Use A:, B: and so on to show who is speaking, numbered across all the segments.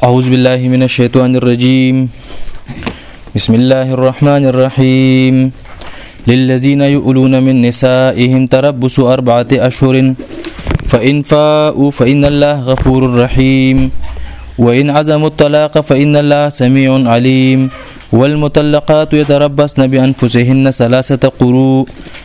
A: أعوذ بالله من الشيطان الرجيم بسم الله الرحمن الرحيم للذين يؤلون من نسائهم تربص أربعة أشهر فإن فاءوا فإن الله غفور رحيم وإن عزموا الطلاق فإن الله سميع عليم والمطلقات يتربصن بأنفسهن ثلاثة قروء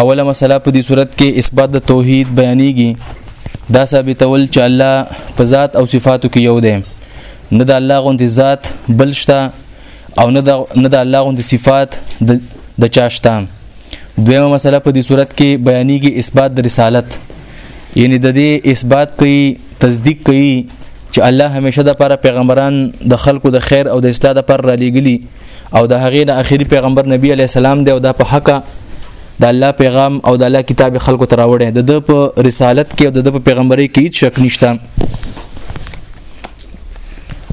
A: اوله مسله په دې صورت کې اثبات د توحید بیانېږي دا ثابتول چې الله په ذات او صفاتو کې یو دی نه د الله غوندې ذات بل شته او نه د نه د الله غوندې صفات د د چا شته دویمه مسله په دې صورت کې بیانېږي اثبات د رسالت یعنی د دې اثبات کوي تصدیق کوي چې الله همیشه د لپاره پیغمبران د خلکو د خیر او د اصلاح لپاره را لېږلي او د هغې نه اخیری پیغمبر نبی علی السلام دی او دا په حق د الله پیغام او د الله کتاب خلکو ته راوړی د ده په رسالت کې او د ده په پیغمبري کې هیڅ شک نشته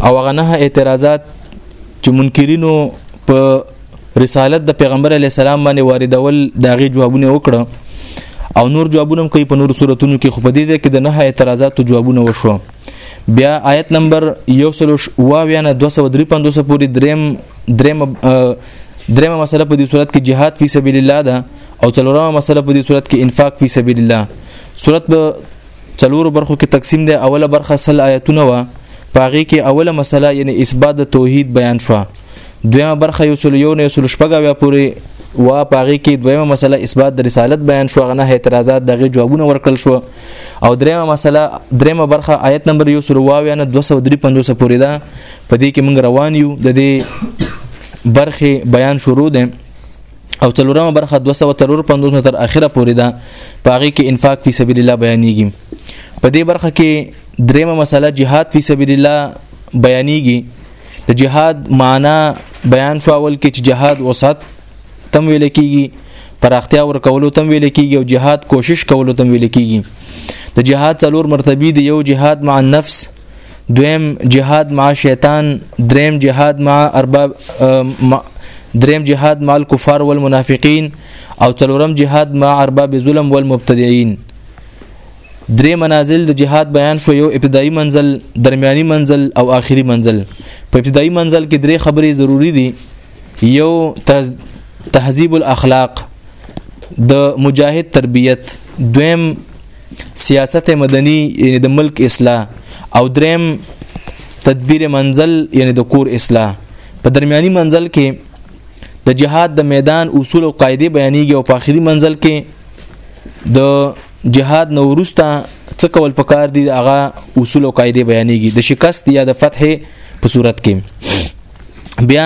A: او هغه نه اعتراضات چې منکرینو په رسالت د پیغمبر علی السلام باندې واردول د هغې جوابونه وکړه او نور جوابونه هم کوي په نور صورتونو کې خو په دې ځای کې د نه اعتراضاتو جوابونه وشوه بیا آیت نمبر 122 نه 253 پورې دریم دریم دریمه مسله په دې صورت کې جهاد فی سبیل الله ده او څلورمه مسله په دې صورت کې انفاق فی سبیل الله صورت په څلورو برخو کې تقسیم ده اوله برخه سل آیتونه و پاغي کې اوله مسله یعنی اثبات د توحید بیان شو دویمه برخه یو سل یو نه یو سل شپږه بیا پورې وا پاغي کې دویمه مسله اثبات د رسالت بیان شو غنه اعتراضات دغه جوابونه ورکړل شو او دریمه مسله دریمه برخه آیت نمبر یو سره واویا نه 253 پورې ده په دې کې موږ روان یو د دې برخه بیان شروع ده او څلورمه برخه 253 تر اخره پورې ده پاغي کې انفاق فی سبیل الله بیانېږي په دې برخه کې دریمه مسله جهاد فی سبیل الله بیانېږي د جهاد معنا بیان شو اول کې چې جهاد وسط تم ویل کیږي پراختیا ور کولو تم ویل کیږي او جهاد کوشش کولو تم ویل کیږي د جهاد څلور مرتبه دی یو جهاد مع النفس دویم جهاد مع شیطان دریم جهاد مع ارباب دریم جهاد مع الكفار والمنافقین او څلورم جهاد مع ارباب ظلم والمبتدعين درې منازل د جهاد بیان شو یو ابتدایي منزل درمیاني منزل او آخري منزل په ابتدایي منزل کې درې خبرې ضروری دي یو تهذیب الاخلاق د مجاهد تربیت دویم سیاست مدنی یعنی د ملک اصلاح او دریم تدبیر منزل یعنی د کور اصلاح په درمیاني منزل کې د جهاد د میدان اصول او قاعده بیانېږي او په آخري منزل کې د جهاد نو ورسته څه کول پکار دي هغه اصول او قاعده بیانېږي د شکست یا د فتح په صورت کې بیا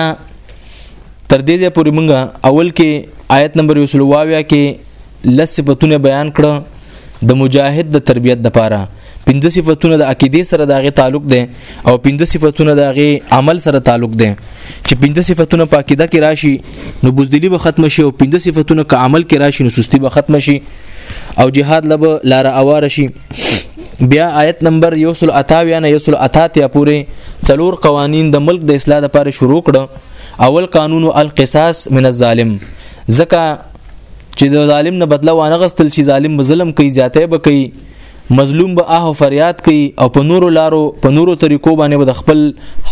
A: تر دې ځای پورې مونږه اول کې آیت نمبر 22 کې لس صفاتونه بیان کړه د مجاهد د تربیت د پاره پنځه صفاتونه د عقیده سره د غي تعلق دي او پنځه صفاتونه د غي عمل سره تعلق دي چې پنځه صفاتونه په عقیده کې راشي نو بوزدلی به ختم شي او پنځه صفاتونه که عمل کې راشي نو سستی به ختم شي او جهاد لبه لار اوار شي بیا آیت نمبر یو سل اتاویا نه یو سل اتاتیا پورې څلور قوانین د ملک د اصلاح لپاره شروع کړه اول قانون القصاص من الظالم ځکه چې د ظالم نه بدله وانه غستل شي ظالم به ظلم کوي زیاته به کوي مظلوم به آه فریاد کوي او په نورو لارو په نورو طریقو باندې به د خپل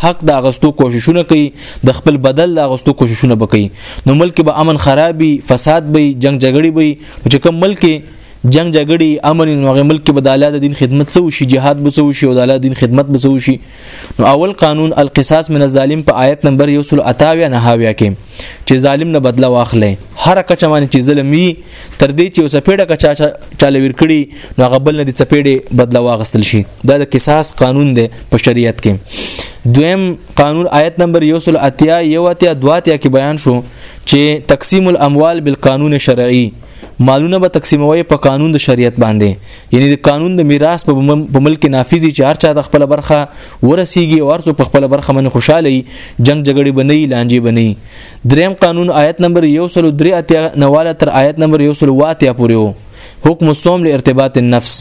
A: حق د اغستو کوششونه کوي د خپل بدل د اغستو کوششونه به کوي نو ملک به امن خرابي فساد به جنگ جګړې به چې کوم ملک جنگ جګړې امن نو هغه ملک کې به د الله د دین خدمت څو شي جهاد به څو شي او د الله دین خدمت به څو شي نو اول قانون القصاص من الظالم په آیت نمبر 128 نه هاویا کې چې ظالم نه بدلا واخلې هر کچا باندې چې ظلم وي تر دې چې سپېډه کچا چاله ور کړی نو هغه بل نه د سپېډه بدلا واغستل شي دا د قصاص قانون دی په شریعت کې دویم قانون آیت نمبر 128 یو اتیا دواتیا کې بیان شو چې تقسیم الاموال بالقانون شرعي مالونه به تقسیموي په قانون د شریعت باندې یعنی د قانون د میراث په ملک نافذي چې هر چا د خپل برخه ورسیږي او ارزو په خپل برخه من خوشاله جنگ جګړې بنئي لانجې بنئي دریم قانون آیت نمبر 103 اتیا نواله تر آیت نمبر 108 پورې وو حکم الصوم لارتباط النفس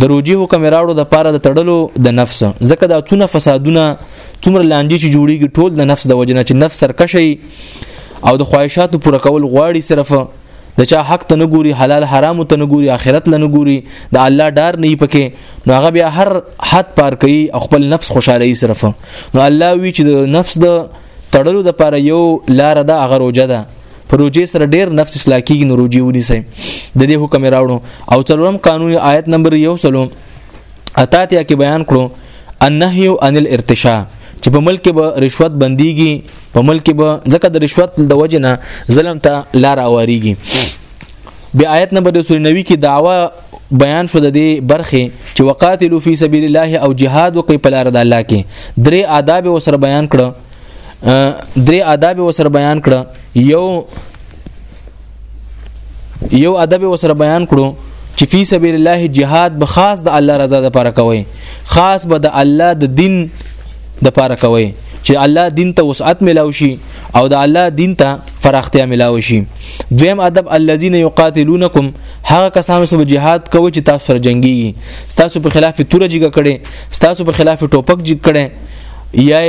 A: د روجي حکم راوړو د پاره د تړلو د نفس ځکه دا څونه فسادونه څومره لانجې چې جوړیږي ټول د نفس د وجنه چې نفس سرکشي او د خواهشاتو پوره کول غواړي صرف د چا حق ته نه ګوري حلال حرام ته نه ګوري آخرت لنه ګوري د الله ډار نه پکې نو هغه بیا هر حد پار کوي خپل نفس خوشاله یې صرف نو الله وی چې د نفس د تړلو د پاره یو لار ده هغه روجه ده پر روجه سره ډیر نفس اصلاح کیږي نو روجه ونی سي د دې حکم راوړو او څلورم قانون آیت نمبر یو سلو اتاتیا کې بیان کړو النهي عن الارتشاء چې په ملک به رشوت بنديږي په ملک به ځکه د رشوت د وجه نه ظلم ته لار اواریږي بیا آیت نمبر 290 کې داوا بیان شو د دې برخه چې وقاتلو فی سبیل الله او جهاد وکي په لار د الله کې درې آداب وسره بیان کړه درې آداب وسره بیان کړه یو یو ادب وسره بیان کړو چې فی سبیل الله جهاد به خاص د الله رضا لپاره کوي خاص به د الله د دین لپاره کوي چې الله دین ته وسعت ملاوي شي او د الله دین ته فراختیا ملاوي شي دویم ادب الذين يقاتلونكم هغه کسانو سره جهاد کوي چې تاسو سره جنگي تاسو په خلاف تورجګه کړي تاسو په خلاف ټوپک جګ کړي یا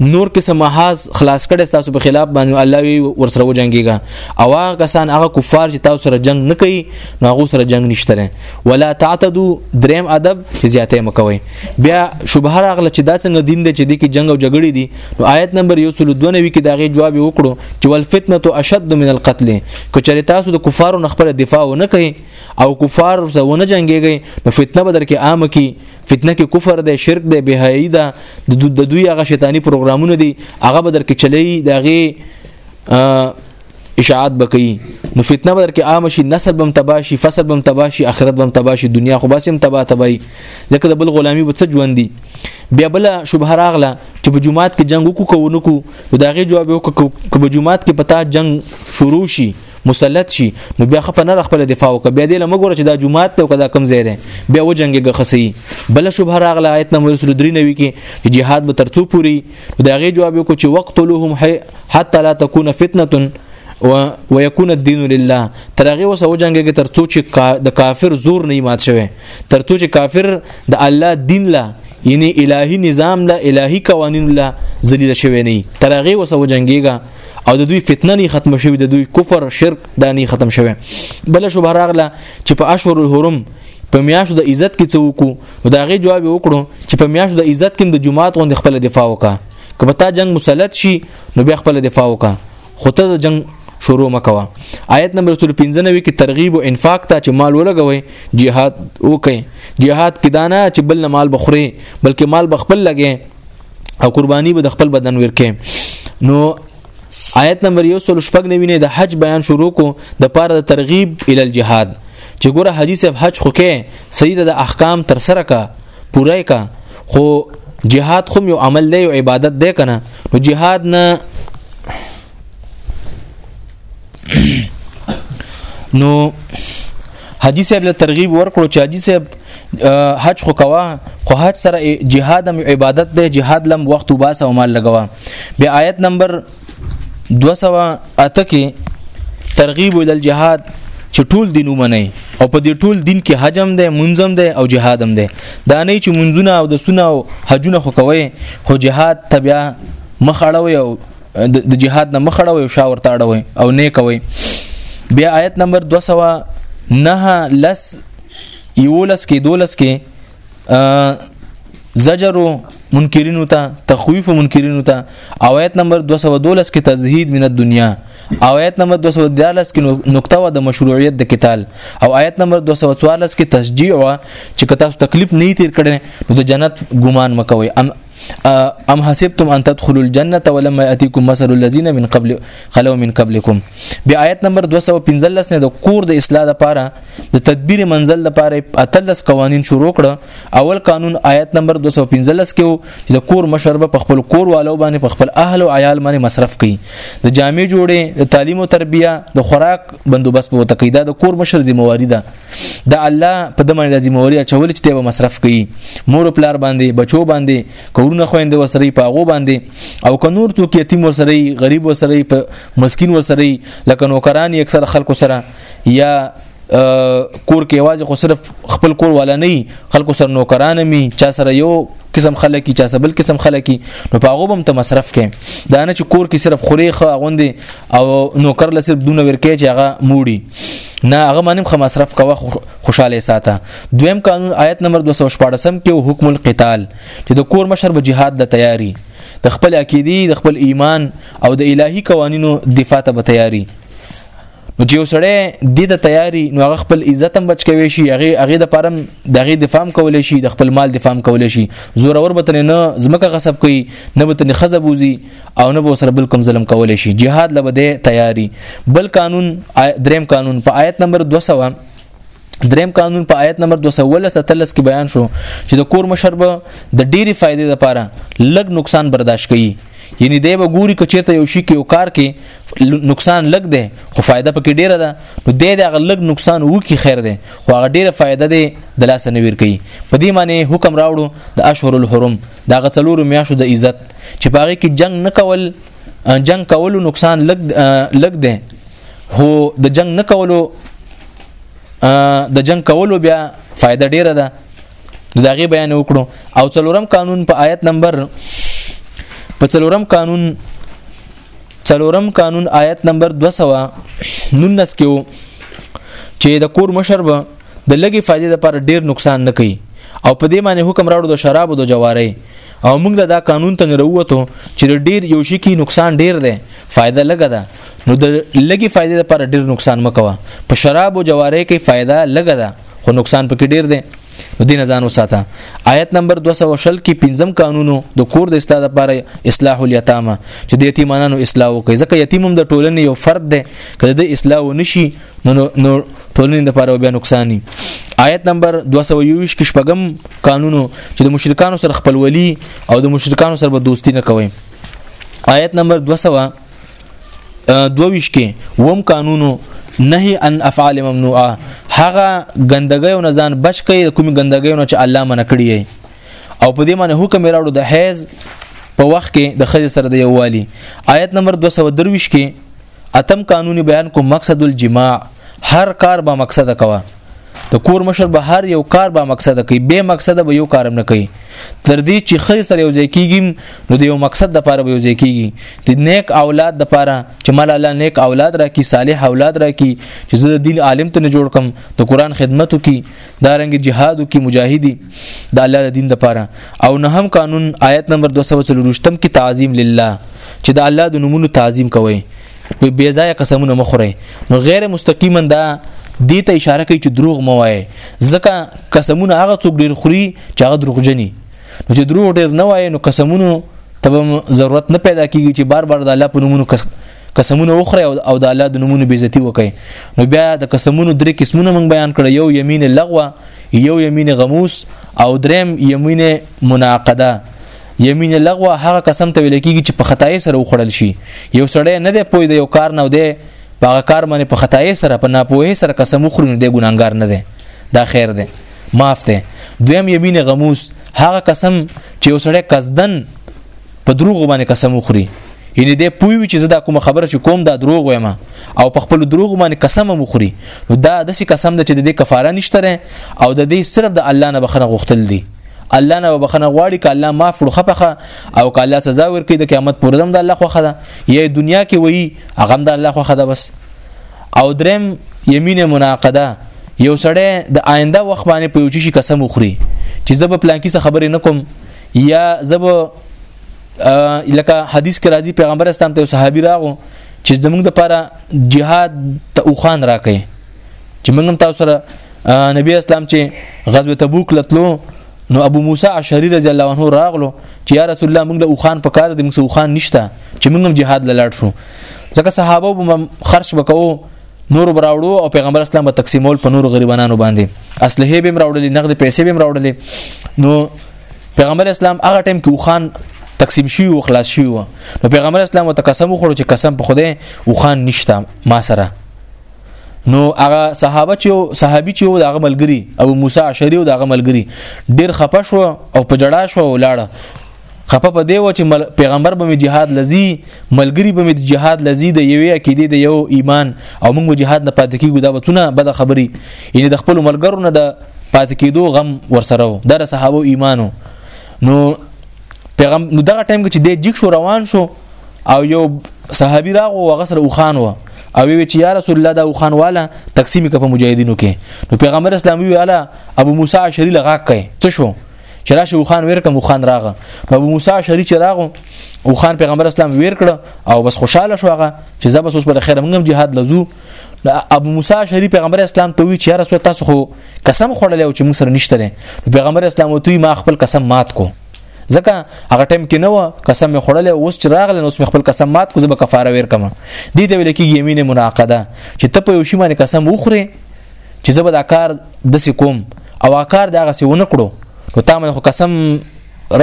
A: نور قسم محاذ خلاص کړي تاسو په خلاف باندې الله وی ورسره وجنګيږي او هغه کسان هغه کفار چې تاسو سره جنگ نه کوي نو هغه سره جنگ نشته ولا تعتدو دریم ادب چې زیاته مکوي بیا شوبه راغله چې دا څنګه دین دی چې د کې جنگ او جګړې دي نو آیت نمبر 192 کې دا غي جواب وکړو چې ول فتنه اشد من القتل کچره تاسو د کفارو نه خپل دفاع نه کوي او کفار سره نه جنگيږي نو فتنه بدر کې عام کی فتنه کې کفر دی شرک دی بهایي ده د دوی هغه شیطانی پروګرامونه دي هغه به درکې چلی دغه اشاعت بکئی نو فتنه بدر کې عام شي نسل بم تباشي فسل بم تباشي اخرت بم تباشي دنیا خو باسم تبا تبای ځکه د بل غلامی به څه ژوند دي بیا بل شوبه راغله چې په جمعات کې جنگ وکړو کو نکو دا غي جواب وکړو چې په جمعات کې پتا جنگ شروع شي مسلط شي نو بیا خپ نه خپل دفاع وکړه بیا دې لمګور چې دا جمعات ته کدا کم زیره بیا و جنگي خسي بل شوبه راغله آیت نمبر 393 کې جهاد به ترڅو پوری دا غي جواب کو چې وقتلهم حتا لا تكون فتنه و ويكون الدين لله ترغه وس او جنگ کې ترڅو چې د کافر زور نه مات شوی ترڅو چې کافر د الله دین لا یعنی الهی نظام لا الهی قوانین لا ذلیل شوی نه ترغه وس او جنگيګه او د دوی فتنه نه ختم شوی د دوی کفر شرک دا نه ختم شوی بل شو براغله چې په اشهر الحرم په میاشو د عزت کې څه وکړو نو دا غي جواب وکړو چې په میاشو د عزت کې د جمعات غوند خپل دفاع وکا کله تا جنگ مسلط شي نو بیا خپل دفاع وکا خو ته د جنگ شروع مکوا آیت نمبر 395 کې ترغیب او انفاق ته چې مال ولګوي jihad وکي jihad کې دانا چې بل مال بخوري بلکې مال بخپل لګي او قرباني به د خپل بدن ورکې نو آیت نمبر 116 نوینه د حج بیان شروع کو د پاره د ترغیب ال الجهاد چې ګوره حاجی صاحب حج خو کې صحیح ده د احکام تر سره کا پوره کا خو جهاد خو یو عمل دی او عبادت دی کنه نو جهاد نه نو حدیث صاحب له ترغیب ورکړو چې حدیث صاحب حج خو کوا خو حج سره جهاد هم عبادت دی جهاد لم وخت او باس او مال لګوا به آیت نمبر 208 کې ترغیب ال جهاد چې ټول دین ومني او په دې ټول دین کې حجم دی منظم دی او جهاد هم دی دا نه چې منځونه او د سونه او حجونه خو کوي خو جهاد تبیا مخړوي او د جهاد نه مخړه وي شا ورته اړوي او نه کوي بیا آیت نمبر 209 لس یولس کې دولس کې زجر منکرینو ته تخویف منکرینو ته آیت نمبر 212 کې تزهید من الدنیا آیت نمبر 214 کې نقطه و د مشروعیت د قتال او آیت نمبر 214 کې تشجیع و چې که تاسو تکلیف نه تیر کړي نو د جنت ګمان مکوئ ام حسبتم ان تدخلوا الجنه ولما ياتيكم مثل الذين من قبل خلو من قبلكم بیا آیت نمبر 215 نه د کور د اصلاح لپاره د تدبیر منزل لپاره اتلس قوانین شروع کړه اول قانون آیت نمبر 215 کې د کور مشربه په خپل کور والو باندې په خپل اهل او عیال باندې مصرف کړي د جامع جوړې د تعلیم او تربیه د خوراک بندوبست وو تقیدا د کور مشر ذمہ واری ده د الله په دمن لازم اوري چول چې ته مصرف کوي مور پلار باندې بچو باندې کورونه خويند وسري پاغو باندې او ک نور څوک یتیم وسري غریب وسري مسكين وسري لکه نوکران اکثر خلکو سره یا کور کې واځي خو صرف خپل کور ولا نه خلکو سره نوکران می چا سره یو قسم خلک چا سره بل قسم خلک نو په هغه هم ته مصرف کې دا نه چې کور کې صرف خوري خو غوندي او نوکر له صرف دونه ورکه چې هغه موړي نه هغه باندې خو مصرف کوه خوشاله ساته دویم قانون آیت نمبر 214 کې حکم القتال چې د کور مشر به جهاد د تیاری د خپل عقیدی د خپل ایمان او د الهي قوانینو دفاع ته به تیاری نو چې وسړی د د تیاری نو هغه خپل عزت هم بچ کوي شي هغه هغه د پرم دغه دفاع کول شي د خپل مال دفاع کول شي زور اور بتنه نه زمکه غصب کوي نه بتنه خزبوزي او نه به سره بل کوم ظلم کولای شي جهاد لبه دی تیاری بل قانون دریم قانون په آیت نمبر 200 دریم قانون په آیت نمبر 213 کې بیان شو چې د کور مشر به د ډېری فائدې لپاره لږ نقصان برداشت کړي یعنی دی به ګوري که چیرته یو شي کې یو کار کې نقصان لګ دی خو فایده پکې ډیره ده نو دی د غلګ نقصان وو کې خیر دی خو هغه ډیره فایده دی د لاس نه ور کوي په دې معنی حکم راوړو د اشهر الحرم دا غ څلور میاشو د عزت چې پاره کې جنگ نه کول جنگ کولو نقصان لګ لګ ده هو د جنگ نه کولو د جنگ کولو بیا فائدہ ډیره ده دا غي بیان وکړو او څلورم قانون په آیت نمبر په څلورم قانون څلورم قانون آیت نمبر 219 کې چې د کور مشر به د لګي فائدې لپاره ډیر نقصان نه کوي او په دې معنی حکم راوړو د شرابو د جواري او موږ له دا قانون ته وروته چې ډیر یو شي کې نقصان ډیر دی فائدہ لګه ده نو د لګي فائدې لپاره ډیر نقصان مکوه په شراب او جواري کې فائدہ لګه ده خو نقصان پکې ډیر دی نو دین ځان وساته آیت نمبر 200 کې پنځم قانونو د کور د استاد لپاره اصلاح الیتامه چې د یتیمانو اصلاح وکړي ځکه یتیم هم د ټولنې یو فرد دی کله د اصلاح ونشي نو نو ټولنې لپاره بیا نقصانی آیت نمبر 221 کې شپږم قانونو چې د مشرکانو سره خپلولي او د مشرکانو سره به دوستی نه کوي آیت نمبر 200 دویش کې وم قانونو نهي ان افعال ممنوعه هغه ګندګي او نزان بچ کوي کوم ګندګي نه چې الله منع کړی او په دې معنی حکم راوړو د حیز په وخت کې د خځې سره د یووالي آیت نمبر 223 کې اتم قانوني بیان کو مقصد الجماع هر کار با مقصد کوا د کور مشر به هر یو کار با مقصد کوي به مقصد به یو کارم نه کوي تر دې چې خې سره یو ځای کیږي نو د یو مقصد د پاره به یو ځای کیږي د نیک اولاد د پاره چې مال الله نیک اولاد راکړي صالح اولاد راکړي چې زه د دین عالم ته نه جوړ کم د قران خدمت وکړي دا رنګ جهادو کې مجاهدي د الله د دین لپاره او نه هم قانون آیت نمبر 243 کې تعظیم لله چې د الله د نومونو تعظیم کوي په بی ځای قسمونه مخوري نو غیر مستقیما دا دې ته اشاره کوي چې دروغ مو وایي ځکه قسمونه هغه څوک ډیر خوري چې هغه دروغجني نو چې دروغ ډیر نه وایي نو قسمونه تب ضرورت نه پیدا کیږي چې بار بار د الله په نومونو قسمونه وخره او د الله د نومونو بیزتی وکي نو بیا د قسمونو درې قسمونه موږ بیان کړ یو یمین لغوه یو یمین غموس او دریم یمین مناقده یمین لغوه هغه قسم ته ویل کیږي چې په خدای سره وخړل شي یو سړی نه دی پوی د یو کار نه دی په کار باندې په خدای سره په ناپوهه سره قسم وخوري نو دی ګناګار نه دی دا خیر دی معاف دی دویم یمین غموس هغه قسم چې یو سړی قصدن په دروغ باندې قسم وخوري یعنی د پوی چې زدا کوم خبره چې کوم دا دروغ وایم او په خپل دروغ باندې قسم مخوري نو دا د سې قسم د چې د دې کفاره نشته او د دې صرف د الله نه بخنه غوښتل دي الله نه بخنه غواړي ک الله معاف کړو خپخه او ک الله سزا ورکړي د قیامت پر ورځ د الله خوخه ده یا دنیا کې وایي هغه د الله خوخه ده بس او درم یمین مناقده یو سړی د آینده وخت باندې په یو شي قسم وخوري چې زه په پلان کې څه خبرې نه کوم یا زب لکه حدیث کې راځي پیغمبر اسلام ته صحابي راغو چې زمونږ د پاره jihad ته اوخان راکې چې موږ هم تاسو سره نبی اسلام چې غزوه تبوک لتلو نو ابو موسی اشعری رضی الله عنه راغلو چې یا رسول الله موږ د اوخان په کار د موږ اوخان نشته چې موږ هم jihad لاله شو ځکه صحابه خرج وکاو نور براوړو او پیغمبر اسلام به تقسیمول په نور غریبانو باندې اصله به مراوړلې نقد پیسې به مراوړلې نو پیغمبر اسلام هغه ټیم کې وخان تقسیم شي او خلاص شي و نو پیغمبر اسلام ته قسم وخوړو چې قسم په خوده وخان نشته ما سره نو هغه صحابه چې صحابي چې د عملګری ابو موسی عشری او د عملګری ډیر خپه شو او په جړا شو ولاړه خپه په دی و چې پیغمبر به می جهاد لذي ملګری به می جهاد لذي د یوې عقیده د یو ایمان او موږ جهاد نه پاتې کیږو دا بتونه بد خبري یعنی د خپل ملګرو نه د پاتې کیدو غم ورسره و دا د صحابه ایمانو نو پیغام نو دغه ټایم کې چې د جګ شو روان شو او یو صحابي راغو هغه سره وخان و او وی چې یا رسول الله دا وخان والا تقسیم کپ مجاهدینو کې نو پیغمبر اسلام وی والا ابو موسی عشری لغا کوي څه شو چې راشه وخان ویر کوم وخان راغه نو ابو موسی شری چې راغو وخان پیغمبر اسلام ویر کړ او بس خوشاله شو هغه چې زب اوس پر خیر موږ جهاد لزو ابو موسی شری پیغمبر اسلام ته وی چې رسول تاسو خو قسم خوړل او چې موږ سره نشته پیغمبر اسلام او توی ما خپل قسم مات کو ځکه هغه ټیم کې نه و قسم می خوړل اوس چې راغله نو خپل قسم مات کو زب کفاره ویر کما دې ته ویل کې یمین مناقده چې ته په یو شی باندې قسم وخوري چې زه به دا کار دسې کوم او دا کار دغه څه ونه کړو نو تا مې خو قسم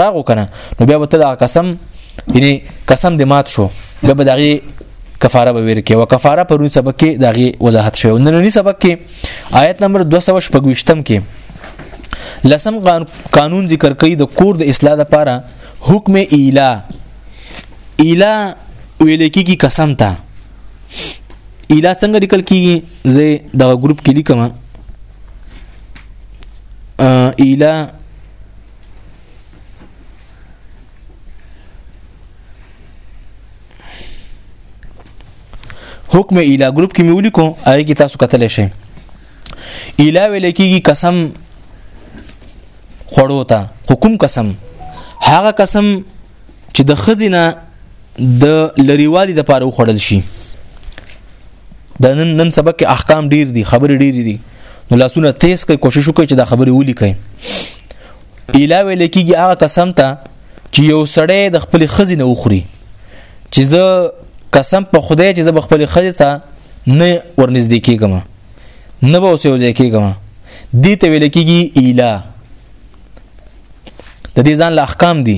A: راغو کنه نو بیا به ته دا قسم یعنی قسم دې مات شو بیا به دغه کفاره به ورکې او کفاره پرون سبق کې دغه وضاحت شوی نننی سبق کې آیت نمبر 215 کې لسم قانون ذکر کوي د کور د اصلاح لپاره حکم ایلا ایلا ویل کېږي قسم ته اله څنګه لیکل کیږي زه دا ګروپ کې لیکم اله حکم اله ګروپ کې مې ولیکو هغه کې تاسو کتلی شئ اله ویل کېږي قسم خوړو ته حکم قسم هغه قسم چې د خزینه د لریوالي د پاره وخړل شي د نن نن سبق کې احکام ډیر دي خبرې ډیر دي نو لاسونه تیز کوي کوشش وکړي چې دا خبرې ولي کوي علاوه لیکيږي هغه قسم ته چې یو سړی د خپل خزینه وخوري چې زه قسم په خدای چې زه خپل خزینه ته نه ورنږدې کیږم نه به اوسې وځي کیږم دي ته ویل کیږي اله د دې ځان له احکام دي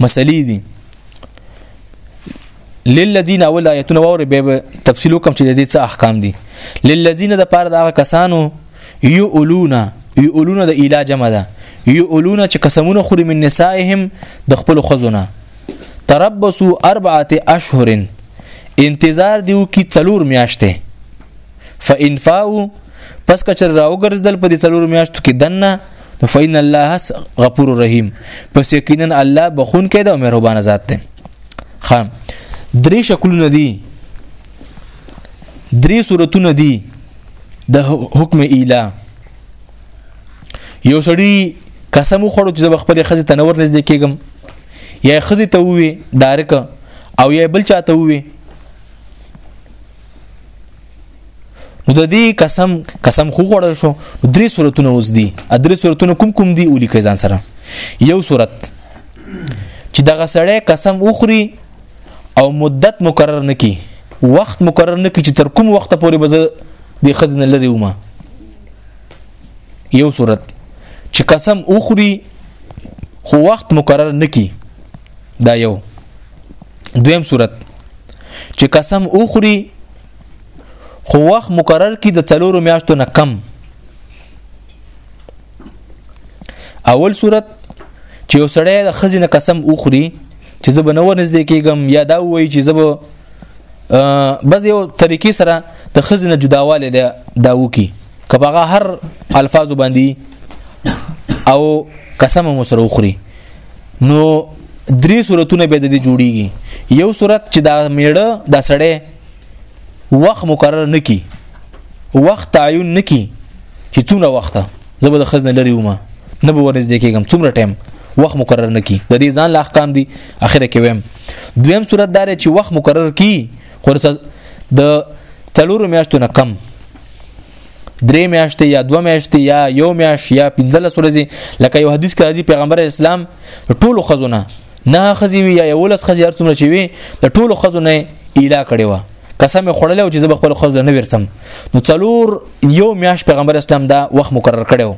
A: مسلې دي للذین اول آیتونه وره به تفصیل کوم چې د دې څه احکام دي للذین د پاره د کسانو یؤلونا یؤلونا د اله جمع ده یؤلونا چې قسمونه خوري من نسائهم د خپل خزونه تربصوا اربعه اشهر انتظار دیو کی څلور میاشتې فانفاو پس کچر راوګرځدل په دې څلور میاشتو کې دنه نو فین الله غفور رحیم پس یقینا الله بخون کې دا مهربان ذات دی خام درې شکلونه دي درې صورتونه دي د حکم اله یو سړی قسم خوړو چې زه خپل خزه تنور نږدې کېږم یا خزه ته وې ډارک او یا بل چاته وې نو د دې قسم قسم خو غوړل شو درې صورتونه اوس دي درې صورتونه کوم کوم دي ولي کزان سره یو صورت چې دغه سړی قسم اخري او مدت مقرر نکي وخت مقرر نکي چې تر کوم وخت پورې به د خزنه لري ومه یو صورت چې قسم اخري خو وخت مقرر نکي دا یو دویم صورت چې قسم اوخري خو وخت مقرر کی د څلورو میاشتو نه کم اول صورت چې یو سړی د خزینه قسم اوخري چې زه به نور نږدې کېږم یا دا وایي چې زه به بس یو طریقې سره د خزینه جداواله ده دا وکی کبهغه هر الفاظ باندې او قسم مو سره وخوري نو درې صورتونه به د دې جوړیږي یو صورت چې دا میړه دا سړی وخت مقرر نکی وخت تعین نکی چې څونه وخت زبر د خزنه لري ومه نه به ورز دې کېږم څومره ټایم وخت مقرر نکی د دې ځان لا احکام دي اخره کې ویم دویم صورت دار چې وخت مقرر کی خو د تلورو میاشتو نه کم درې میاشتې یا دوه میاشتې یا یو میاش یا 15 ورځې لکه یو حدیث کې راځي پیغمبر اسلام ټولو خزونه نه خزي وی یا یو لس خزي هر څومره چې وی د ټولو خزونه اله کړي و قسم خړلې او چې زب خپل خزونه نه ورسم نو څلور یو میاش پیغمبر اسلام دا وخت مقرر کړو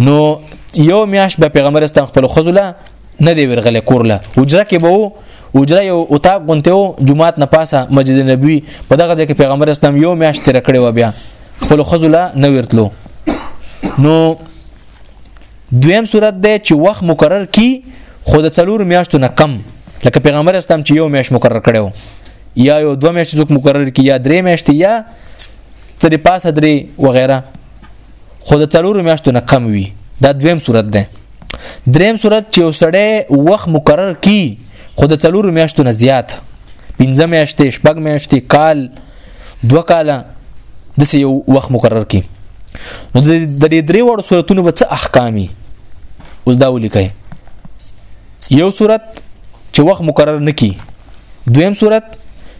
A: نو یو میاش به پیغمبر اسلام خپل خزله نه دی ورغله کورله حجره کې به حجره یو اتاق غونته و جمعات نه پاسه مسجد نبوي په دغه ځای کې پیغمبر اسلام یو میاش تیر کړی و بیا خپل خزله نه ورتلو نو دویم صورت دی چې وخت مقرر کی خو د څلور میاشتو نه کم لکه پیغمبر اسلام چې یو میاش مقرر کړو یا یو دوه میاشتې څوک مقرر کی یا درې میاشتې یا څه د پاسه درې وغیرہ خو د څلورو میاشتو نه کم وي دا دویم صورت ده دریم صورت چې وسړی وخت مقرر کی خو د څلورو میاشتو نه زیات پنځه میاشتې شپږ میاشتې کال دوه کاله د سې یو وخت مقرر کی نو د دې درې وړو صورتونو به څه احکامي اوس دا ولیکئ یو صورت چې وخت مقرر نکی دویم صورت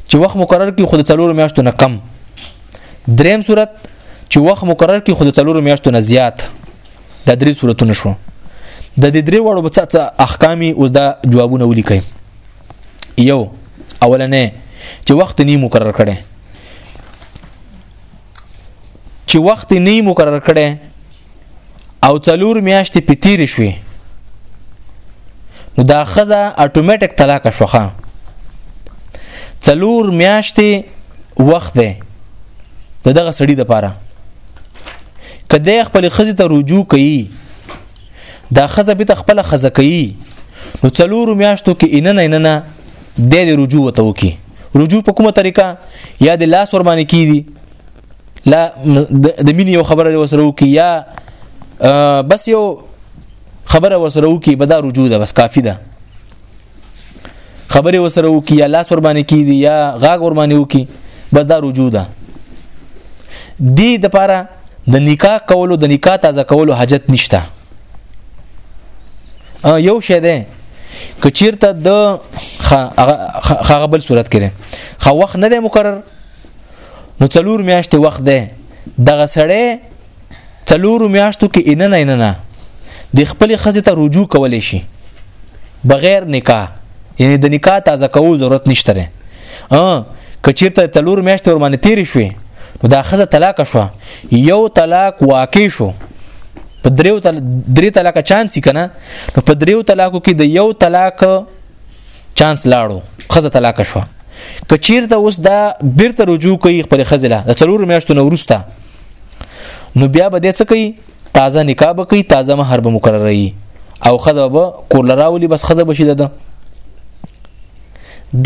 A: چې وخت مقرر کی خود څلور میاشتو نه کم دریم صورت چې وخت مقرر کی خود تلور میاشتو نه زیات د درې صورتونه شو د دې درې وړو بچا څه احکامي اوس دا جوابونه ولیکي یو اولنې چې وخت نی مقرر کړي چې وخت نی مقرر کړي او څلور میاشتې په تیر شوې نو دا خزه اتوماتیک طلاق شوخه څلور میاشتې وخت دی د دغه سړی د پاره کله خپل خزه ته رجوع کوي دا خزه به خپل خزه کوي نو څلور میاشتو کې ان نه ان نه د رجوع وته وکي رجوع په کومه طریقه یا د لاس ور باندې کیدی لا د مين یو خبره دی وسره وکي یا بس یو خبره وسره وکي بدا رجوع ده بس کافی ده خبره وسره وکي یا لاس ور باندې کی دی یا غاګ ور باندې وکي بس دا رجوع ده دی د پاره د نکاح کولو د نکاح تازه کولو حاجت نشته یو شی ده کچیرته د خغبل صورت کړي خو وخت نه دی مقرر نو څلور میاشتې وخت دی دغه سړی څلور میاشتو کې ان نه ان نه د خپل خزه ته رجوع کولې شي بغیر نکاح یعنی د نکاح تازه کوو ضرورت نشته ره ا کچیرته تلور میاشت ور باندې تیر شوې نو دا خزه طلاق شو یو طلاق واقع شو په دریو تل درې طلاق چانس کنه نو په دریو طلاقو کې د یو طلاق چانس لاړو خزه طلاق شو کچیر ته اوس دا بیرته رجوع کوي خپل خزله د څلور میاشتو نو ورسته نو بیا به د څه کوي تازه نکاح به کوي تازه مہر به مقرري او خزه به کور لراولي بس خزه بشي ده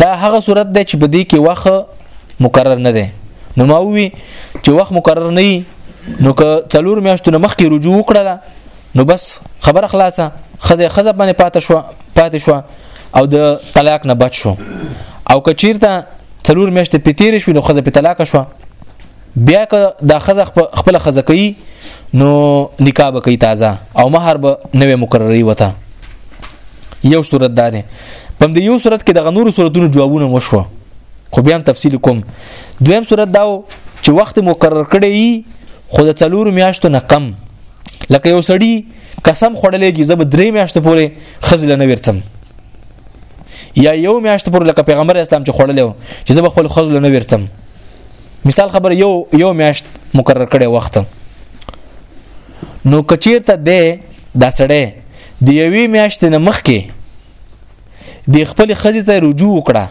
A: دا هغه صورت ده چې بدی کې وخت مقرر نه ده نو ما وی چې وخت مقرر نه نو که څلور میاشتو مخکې رجوع وکړه نو بس خبره خلاصه خزه خزه باندې پاتې شو پاتې شو او د طلاق نه بچ شو او کچیرته څلور میاشتې پیتیر شو نو خزه په طلاق شو بیا که دا خزه خپل خزه کوي نو نکاح به کوي تازه او مہر به نوې مقرري وته یو صورت دا دی په دې یو صورت کې د غنور صورتونو جوابونه وشو خو بیا هم تفصیل کوم دویم صورت دا چې وخت مقرر کړی خو د څلور میاشتو نه کم لکه یو سړی قسم خړلې چې زب درې میاشتې پورې خزل نه ورڅم یا یو میاشت پورې لکه پیغمبر اسلام چې خړلې و چې زب خپل خزل نه ورڅم مثال خبر یو یو میاشت مقرر کړي وخت نو کچیرته ده دا سړی د یوې میاشتې نه مخکې دی خپل خزې ته رجوع وکړه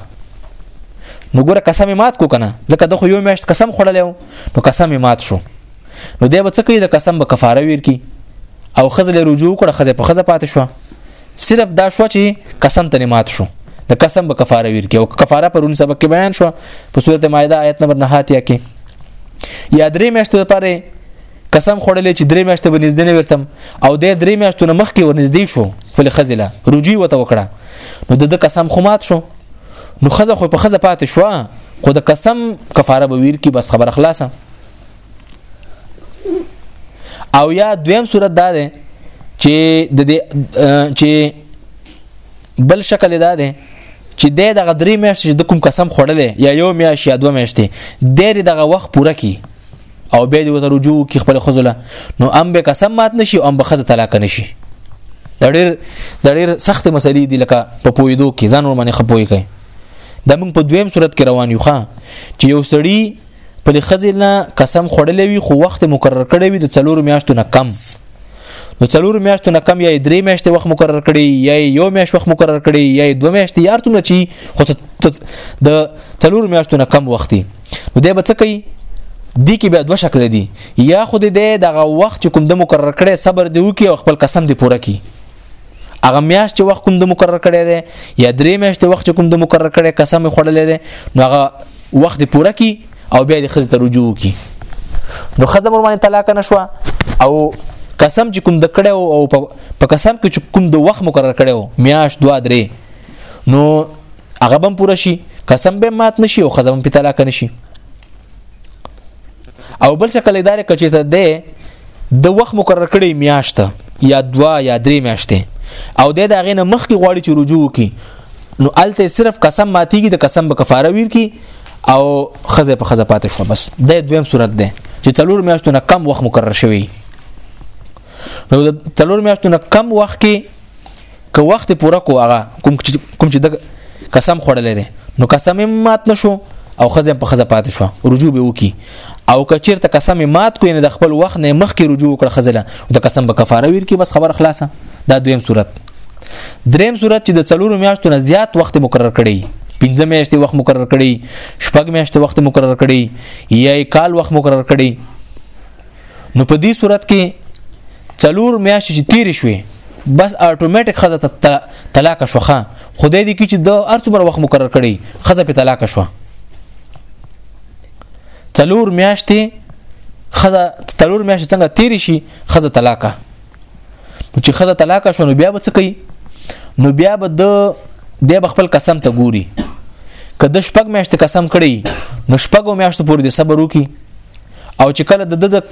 A: نو ګوره قسم مات کو کنه ځکه د خو یو میاشت قسم خړلې نو قسم مات شو نو دی به څه کوي د قسم به کفاره ویر کی او خزل رجوع کړه خزه په خزه پاتې شو صرف دا شو چې قسم ته مات شو د قسم به کفاره ویر کی او کفاره پرون سبق کې بیان شو په سورته مائده آیت نمبر 9 کې یا درې میاشتو لپاره قسم خوړلې چې درې میاشتې به نږدې نه ورتم او د درې میاشتو نه مخکې ورنږدې شو فل خزله رجوع وته وکړه نو د قسم خمات شو نو خزه خو په خزه پاتې شو خو د قسم کفاره به ویر کی بس خبر خلاصه او یا دویم صورت دا ده چې د چې بل شکل دا ده چې د دغه درې میاشتې د کوم قسم خوړلې یا یو میاشت یا دوه میاشتې د دغه وخت پوره کی او به دې وته رجوع کی خپل خزله نو ام به قسم مات نشي او ام به خزه طلاق نشي د ډېر د ډېر سخت مسلې دي لکه په پویدو کې ځان ور باندې خپوي کوي د موږ په دویم صورت کې روان یو ښا چې یو سړی په خزینه قسم خړلې وي خو وخت مقرر کړی وي د څلور میاشتو نه کم نو څلور میاشتو نه کم یا درې میاشتې وخت مقرر کړي یا یو میاشت وخت مقرر کړي یا دوه میاشتې یار څومره چی خو د څلور میاشتو نه کم وخت نو دی به څه کوي دی کې بیا دوه شکل دي یا خود دی دغه وخت کوم د مقرر کړي صبر دی وکي او خپل قسم دی پوره کړي هغه میاشت چې وخت کوم د مقرر کړی دی یا درې میاشتې وخت کوم د مقرر کړی قسم خوړلې دی نو هغه وخت پوره کی او بیا د خزه ته رجوع کی نو خزه مر باندې طلاق نشو او قسم چې کوم د کړو او په قسم کې کوم د وخت مقرر کړو میاش دوا درې نو هغه بم پوره شي قسم به مات نشي او خزم په طلاق نشي او بل شکل ادارې کچې ته ده د وخت مقرر کړي میاشت یا دوا یا درې میاشتې او د دغه نه مخکې غواړي چې رجوع وکړي نو الته صرف قسم ماتيږي د قسم به کفاره ویر کی او خزه په خزه پاتې شو بس د دویم صورت ده چې تلور میاشتو نه کم وخت مقرر شوی نو د تلور میاشتو نه کم وخت کې که وخت پوره کو هغه کوم کوم چې د قسم خړلې دي نو قسم مات نشو او خزه په خزه پاتې شو رجوع به وکي او کچیر ته قسم مات کو نه د خپل وخت نه مخکې رجوع کړ خزله د قسم په کفاره ویر کې بس خبر خلاصه دا دویم صورت دریم صورت چې د څلورو میاشتو نه زیات وخت مقرر کړي پنځه میاشتې وخت مقرر کړي شپږ میاشتې وخت مقرر کړي یا کال وخت مقرر کړي نو په دې صورت کې څلور میاشتې چې تیر شوي بس اتوماتیک خزه ته طلاق شوخه خدای دې کی چې د ارڅ بر وخت مقرر کړي خزه په طلاق شو تلور میاشتې خزه تلور میاشتې څنګه تیر شي خزه طلاق چې خزه طلاق شو نو بیا به څه کوي نو بیا به د د خپل قسم ته ګوري کله شپږ میاشتې قسم کړي نو شپږو میاشتو پورې صبر وکي او چې کله د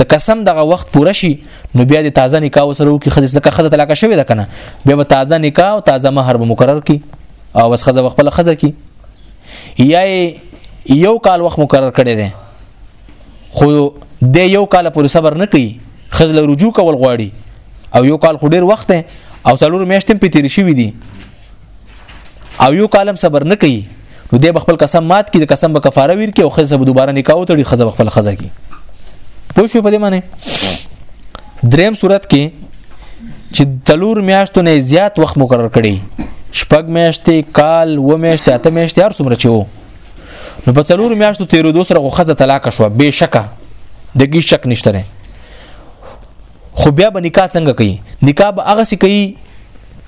A: د قسم دغه وخت پوره شي نو بیا د تازه نکاح سره وکي خځه ځکه خځه طلاق شوې ده کنه بیا به تازه نکاح او تازه مہر به مقرر کی او بس خځه خپل خځه کی یا یو کال وخت مقرر کړي دي خو د یو کال پورې صبر نه کوي خځله رجوع کول غواړي او یو کال خو ډیر وخت او څلور میاشتې په تیر شي دي او یو کالم صبر نه کوي نو دی خپل قسم مات کی د قسم به کفاره ویر کی او خزه به دوباره نکاح وتړي خزه خپل خزه کی پوه شو په دې معنی دریم صورت کې چې تلور میاشتو نه زیات وخت مقرر کړي شپږ میاشتې کال و میاشتې اته میاشتې هر څومره چې وو نو په تلور میاشتو تیرو دو سره خو خزه طلاق شو به شکه د کی شک نشته خو بیا به نکاح څنګه کوي نکاح به هغه سي کوي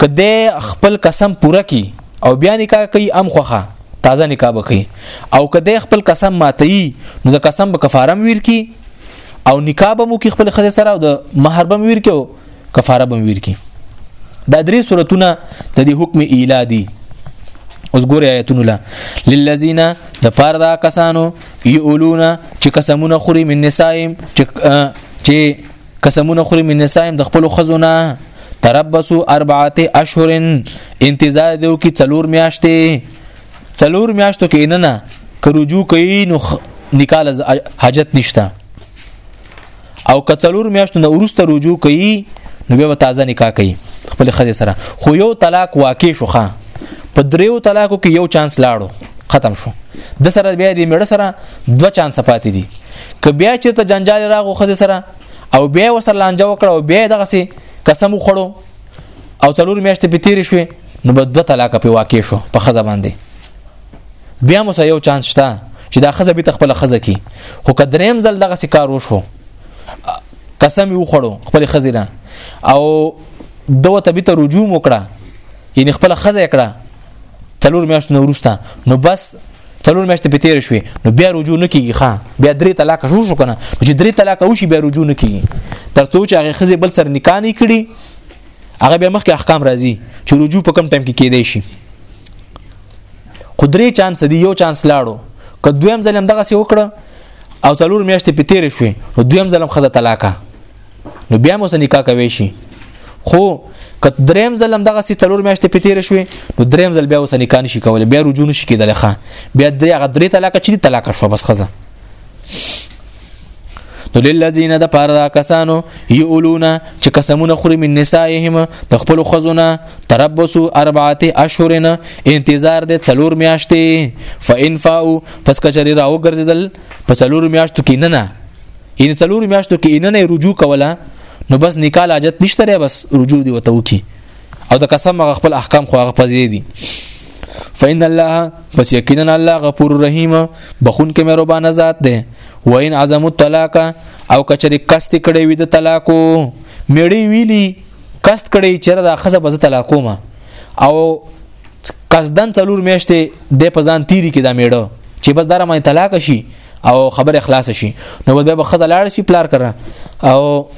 A: کده خپل قسم پوره کی او بیا نکاح کوي ام خوخه تازه نکاح به کوي او کده خپل قسم ماتي نو د قسم به کفاره ویر کی او نکاح به مو کی خپل خزه سره او د مہر به ویر کی او کفاره به ویر کی دا درې صورتونه د دې حکم اله دي اوس ګورې آیتونه لا للذین د پاره دا کسانو یولون چې قسمونه خوري من نسایم چې چې قسمونه خوري من نسایم د خپل خزونه تربسو اربعه اشهر انتظار دیو کی څلور میاشتې څلور میاشتو کې نه نه که رجوع کوي نو نکاح حاجت نشته او که څلور میاشتو نه ورسته رجوع کوي نو بیا تازه نکاح کوي خپل خځه سره خو یو طلاق واقع شوخه په دریو طلاقو کې یو چانس لاړو ختم شو د سره بیا د میړه سره دوه چانس پاتې دي که بیا چې ته جنجال راغو خزه سره او بیا وسره لانجه وکړه او بیا دغه سي قسم وخړو او څلور میاشتې په تیر شوې نو بد دوه طلاق په واقع شو په خزه باندې بیا مو یو چانس شته چې دا خزه به خپل خزه کی خو کدریم زل دغه سکار وشو قسم یو خړو خپل خزینه او دوه تبي ته رجوع وکړه یعنی خپل خزه کړه څلور میاشتو نه ورسته نو بس څلور میاشتې په تیر شوې نو بیا رجوع نه کیږي ښا بیا درې طلاق شو شو کنه چې درې طلاق وشي بیا رجوع نه کیږي ترڅو چې هغه خزه بل سر نکاح نه کړي هغه بیا مخکې احکام راځي چې رجوع په کم ټایم کې کېدای شي قدرې چانس دی یو چانس لاړو که دویم ځل هم دغه څه وکړه او څلور میاشتې په تیر شوې نو دویم ځل هم خزه طلاقه نو بیا مو سنیکا کوي شي خو که دریم ځل هم دغه سي څلور میاشتې په تیر شوې نو دریم ځل بیا اوس نکاح نشي کولای بیا رجوع نشي کېدلی ښه بیا درې هغه درې طلاق چې طلاق شو بس خزه نو للذین د پاره دا کسانو یولون چې قسمونه خوري من نسائهم د خپل خزونه تربصوا اربعه اشهرن انتظار د څلور میاشتې فإن فاو پس کچری راو ګرځیدل په څلور میاشتو کې نه نه یعنی څلور میاشتو کې ان نه رجوع کوله نو بس نکاح حاجت نشته لري بس رجوع دی وته وکي او د قسم هغه خپل احکام خو هغه پزې دي فإن الله پس یقینا الله غفور رحیم بخون کې مهربان ذات دی وین عزم الطلاق او کچری قصد کړي وي د طلاق میړی ویلی قصد کړي چې دا خزه بز طلاق ما او قصدن څلور میاشتې د پزان تیری کې دا میړه چې بس دره مې طلاق شي او خبره خلاص شي نو بیا به خزه لاړ شي پلار کړه او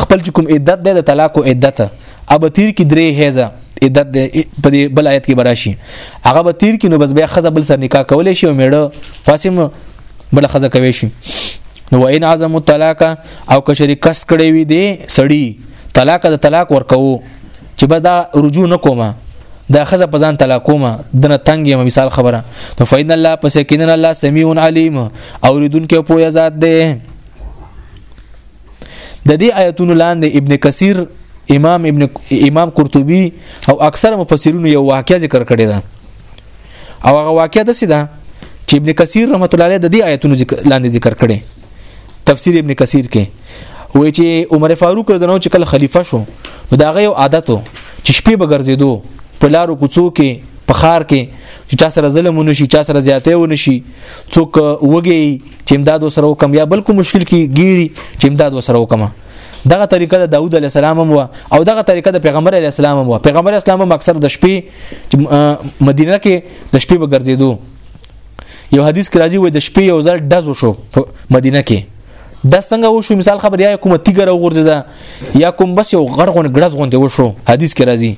A: خپل کوم عدت ده د طلاق او عدت اب تیر کې درې هیزه عدت ده په دې بل آیت کې براشي هغه به تیر کې نو بس بیا خزه بل سر نکاح کولای شي او میړه فاسم بل خزه کوي شي نو ان عزم الطلاق او کشری کس کړي وي دي سړی طلاق د طلاق ورکو چې بس دا رجوع نه کومه دا خزه په ځان طلاق کومه دنه تنګ یم مثال خبره نو فین الله پس کینن الله سمیع علیم اوریدونکو پوهه ذات دی د دې آیتونو لاندې ابن کثیر امام ابن امام قرطبي او اکثر مفسرینو یو واقعیا ذکر کړی دا او هغه واقعیا د سیده چې ابن کثیر رحمت الله علیه د دې آیتونو لاندې ذکر کړي تفسیر ابن کثیر کې وای چې عمر فاروق رضی الله چې کله خلیفہ شو نو دا غي عادت چې شپې به ګرځېدو په لارو کوڅو کې په خار کې چې چا سره ظلم ونشي چا سره زیاتې ونشي څوک وږي چې امداد وسره وکم یا بلکې مشکل کې ګيري چې امداد وسره وکم دغه طریقه د داوود علی السلام هم او دغه طریقه د پیغمبر علی السلام هم پیغمبر اسلام هم اکثر د شپې مدینه کې د شپې به ګرځېدو یو حدیث کې راځي وای د شپې یو ځل دز وشو په مدینه کې د څنګه وشو مثال خبر یا کومه تیګر او غورځدا یا کوم بس یو غرغون ګړز غونډه وشو حدیث کې راځي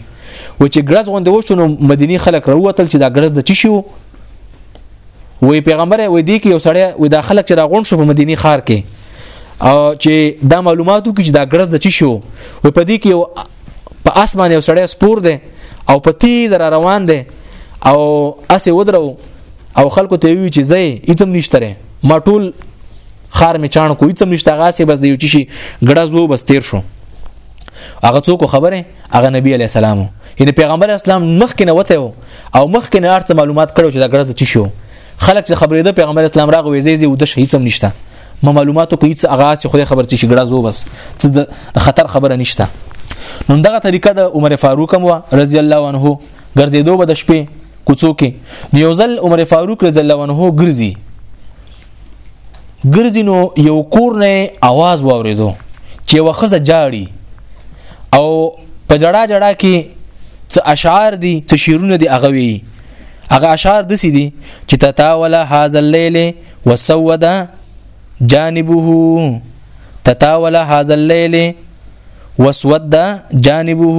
A: و چې ګړز غونډه وشو نو مدینی خلک راوتل چې دا ګړز د چی شو وې پیغمبر وې دی کې یو سړی وې دا خلک چې راغون شو په مدینی خار کې او چې دا معلوماتو کې چې دا ګړز د چی شو وې په دې کې په اسمان یو سړی سپور دی او په تیز را روان دی او اسه ودرو او خلکو ته وی چې زه ایتم نشتره ما ټول خار می چاڼ کو ایتم نشته غاسه بس دی چې شي ګړه زو بس تیر شو هغه څوک خبره هغه نبی علی السلام یعنی پیغمبر اسلام مخکې نه وته او مخکې نه ارته معلومات کړو چې دا ګړه چې شو خلک چې خبرې ده پیغمبر اسلام راغ وې زیزي او د شهید هم نشته ما معلوماتو کوي چې هغه سي خو خبر چې ګړه زو بس څه د خطر خبره نشته نو دغه طریقه د عمر فاروق هم رضی الله عنه ګرځېدو به د شپې کوڅو کې نو یو ځل عمر فاروق رضی الله عنه ګرځي ګرځي نو یو کور نه आवाज واوریدو چې وخزه جاړي او په جړه جړه کې څه اشعار دي څه شعرونه دي هغه وی هغه اشعار د سې دي چې تتاول هاذا الليل وسود جانبه تتاول هاذا الليل وسود جانبه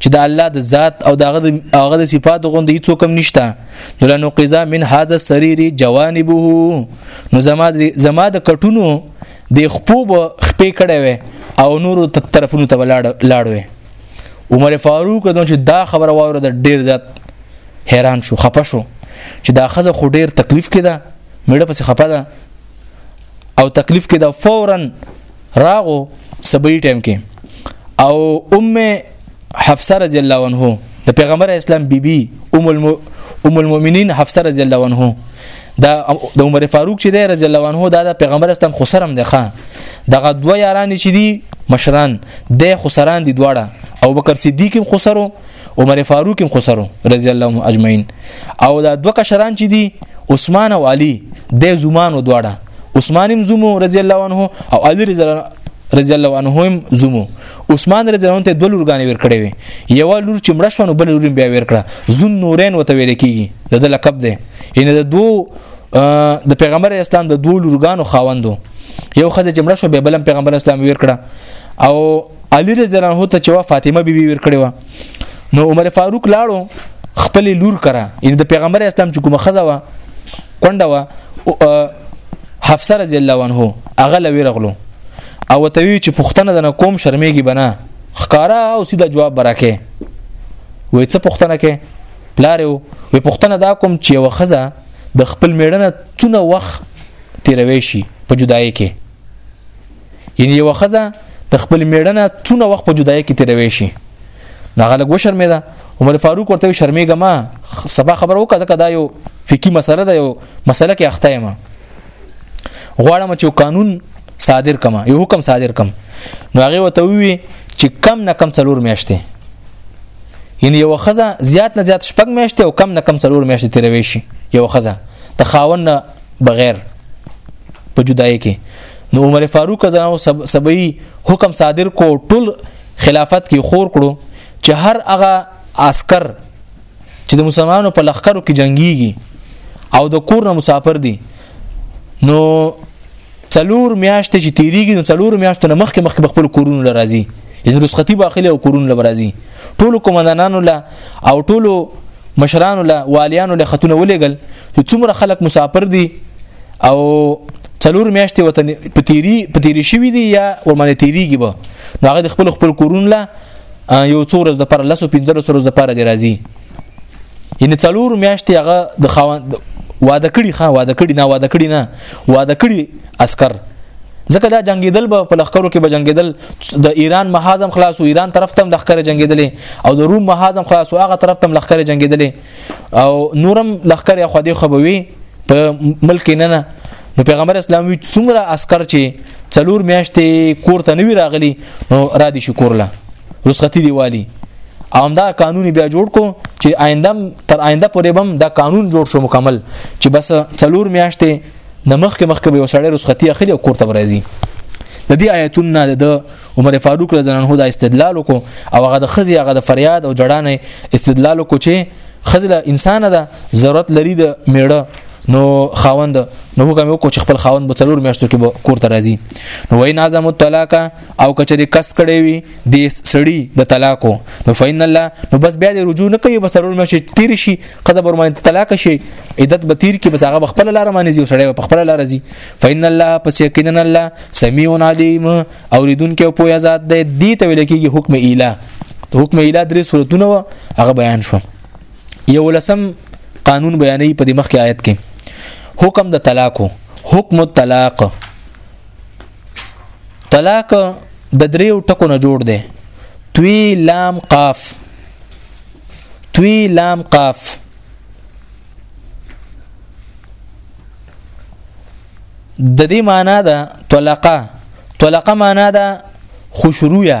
A: چې د الله د ذات او دغه د هغه د صفاتو غوندې هیڅ کم نشته نو لنو قزا من هاذا سریر جوانبه نو زما زما د کټونو د خپو خپې کړه وې او نور طرفونو ته لاړ وې عمر فاروق دون چې دا خبره واوره د ډیر زیات حیران شو خپه شو چې دا خزه خو ډیر تکلیف کې ده مړه پس خپه ده او تکلیف کې ده فورا راغو سبي ټیم کې او ام حفصه رضی الله عنها د پیغمبر اسلام بیبي ام الم... ام المؤمنین حفصه رضی الله عنها دا د عمر فاروق چې دی رضی الله عنه دا د پیغمبر اسلام خسرم دی ښا دغه دوه یاران چې دي مشران د خسران دي دواړه او بکر صدیق هم خسرو عمر فاروق هم خسرو رضی الله عنه اجمعین او دا دوه کشران چې دي عثمان او علي د زمان او دواړه عثمان هم زمو رضی الله عنه او علي رضی الله عنه هم زمو عثمان رضی الله عنه ته دوه لورګانې ور کړې وي یو لور چې مړ شونه بل لور بیا ور کړه زون نورین وته ویل کیږي د لقب ده ان د دوه د پیغمبر اسلام د دوه لورګانو خاوندو یو خزه چې مړ شو به بلم پیغمبر اسلام ور کړه او علي رضی الله عنه ته چې فاطمه بیبي ور کړې و نو عمر فاروق لاړو خپل لور کرا ان د پیغمبر اسلام چې کومه خزه و کونډه و حفصه رضی الله عنه هغه لوي رغلو او ته وی چې پښتنه د کوم شرمېږي بنا خکارا او سیده جواب براکه وې څه پښتنه کې پلار یو وې پښتنه دا کوم چې وخزه د خپل میړنه څونه وخت تیروي شي په جدای کې یعنی یو خزه د خپل میړنه څونه وخت په جدای کې تیروي شي هغه لګو شرمې ده عمر فاروق ورته شرمېګه ما سبا خبر وکړه ځکه دا یو فقہی مسله ده یو مسله کې اخته یم غواړم چې قانون صادر کما یو حکم صادر کم نو هغه وته وی چې کم نه کم څلور میاشتې یعنی یو خزه زیات نه زیات شپږ میاشتې او کم نه کم څلور میاشتې تیروي شي یو خزه د خاون بغیر په جدای کې نو عمر فاروق ځانو سبي حکم صادر کو ټول خلافت کې خور کړو چې هر هغه عسكر چې د مسلمانانو په لخرو کې جنگيږي او د کور نه مسافر دي نو څلور میاشتې چې تیریږي نو څلور میاشتو نه مخکې مخکې خپل کورونو لرازي یعنی رسختی باخله او کورونو لرازي ټول کومندانانو له او ټولو مشرانو له والیانو له خطونه ولېګل چې څومره خلک مسافر دي او څلور میاشتې وطن په تیری په تیری شوی دی یا ورمنه تیریږي به نو هغه د خپل خپل کورون لا یو څو ورځې د پر لاسو پینځل سره د پر دی راځي یعنی څلور میاشتې هغه د خاوند واده کړي خا واده کړي نه واده کړي نه واده کړي عسكر ځکه دا جنگیدل به په لخرو کې به جنگیدل د ایران محاذم خلاص او ایران طرف تم لخر جنگیدل او د روم محاذم خلاص او هغه طرف تم لخر جنگیدل او نورم لخر یا خو دې خبوي په ملک نه نه نو پیغمبر اسلام وی څومره عسكر چې څلور میاشتې کور ته نوی راغلی نو را دي شو کورله رسختی دی والی او دا قانون بیا جوړ کو چې آینده تر آینده پورې بم دا قانون جوړ شو مکمل چې بس څلور میاشتې نه مخکې مخکې به یو سړی رخصتي اخلي او کور ته راځي د دې آیتونو نه د عمر فاروق رضی الله عنه د استدلال کو او هغه د خزي هغه د فریاد او جړانې استدلال کو چې خزله انسان ده ضرورت لري د میړه نو خاوند نو حکم وکړو چې خپل خاوند به څلور میاشتو کې کور ته راځي نو وای نازم الطلاق او کچری کس کړي وي د سړی د طلاقو نو فین الله نو بس بیا د رجوع نه کوي بس سرور مشه تیر شي قضا بر باندې طلاق شي عدت به تیر کې بس هغه خپل لار باندې زیو سړی په خپل لار زی فین الله پس یقینا الله سمیع علیم اوریدونکو په آزاد دی دی ته ویل کېږي حکم اله حکم اله درې صورتونه هغه بیان شو یو لسم قانون بیانې په د مخکې آیت کې حکم د طلاق حکم الطلاق طلاق د دریو ټکو نه جوړ دی توی لام قاف توی لام قاف د دې معنا ده طلقه طلقه معنا ده خوشرویا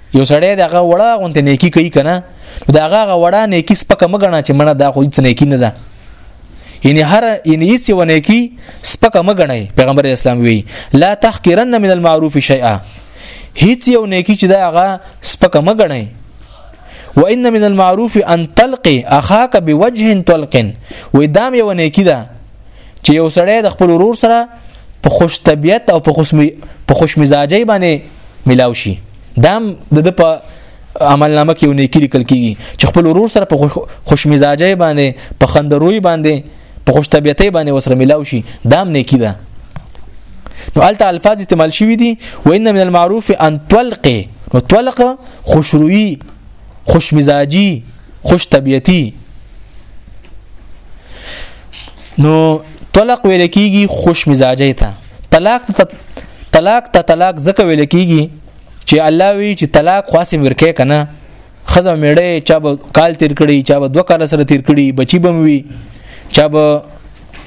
A: یو سړی دغه وړه غونته نیکی کوي کنه دغه غوړه نیکی سپکه مګنه چې منه دا خو هیڅ نیکی نه ده یعنی هر یعنی هیڅ یو نیکی سپکه مګنه پیغمبر اسلام وی لا تحقرن من المعروف شیئا هیڅ یو نیکی چې دا هغه سپکه مګنه وان من المعروف ان تلقي اخاك بوجه طلق وې دام یو نیکی ده چې یو سړی د خپل ورور سره په خوش طبیعت او په خوش په خوش مزاجي باندې ملاو شي دا د د په عمل نامه کې ونې کې لیکل کیږي چې خپل ورور سره په خوش مزاجي باندې په خندروي باندې په خوش طبيعتي باندې وسره ملاو شي دا هم نیکی ده نو الته الفاظ استعمال شوی دي وان من المعروف ان تلق نو تلق خوشروي خوش مزاجي خوش طبيعتي نو طلق ویل کیږي خوش مزاجي ته طلاق ته طلاق ته طلاق ځکه ویل کیږي چې الله وی چې طلاق خاصه ورکه کنه خزه میړې چا به کال تیر کړي چا به دوه کال سره تیر کړي بچي بم وی چا به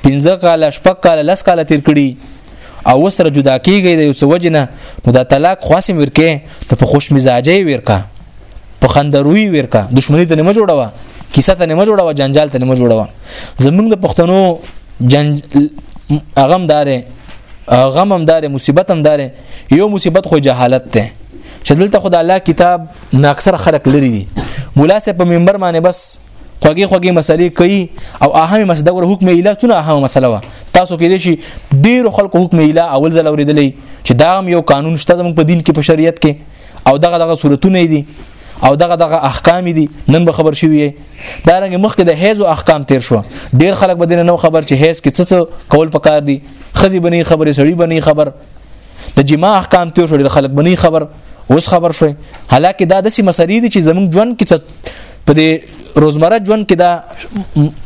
A: پنځه کال شپږ کال لس کال تیر کړي او وسره جدا کیږي د یو څه وجنه نو دا طلاق خاصه ورکه ته په خوش مزاجي ورکه په خندروي ورکا دښمنی ته نه جوړوا کیسه ته نه جوړوا جنجال ته نه جوړوا زمونږ د پښتنو جنج اغم دارې غم هم دارې مصیبت هم دارې یو مصیبت خو جهالت ته چې دلته خدای الله کتاب نه اکثر خلک لري دي مولا سه په منبر باندې بس خوږی خوږی مسلې کوي او اهمه مسله ور حکم اله څونه اهمه مسله وا تاسو کې دي شي ډیر خلکو حکم اله اول ځل اوریدلې چې دا هم یو قانون شته زموږ په دین کې په شریعت کې او دغه دغه صورتونه دي او دغه دغه احکام دي نن به خبر شوی دا رنګ مخکې د حیز او احکام تیر شو ډیر خلک به نو خبر چې حیز کې څه کول پکار دي خزي بني خبره سړی بني خبر د جما احکام تیر شو ډیر خلک بني خبر اوس خبر شوي حالکه دا د سي مسلې دي چې زمونږ ژوند کې په دې روزمره ژوند کې دا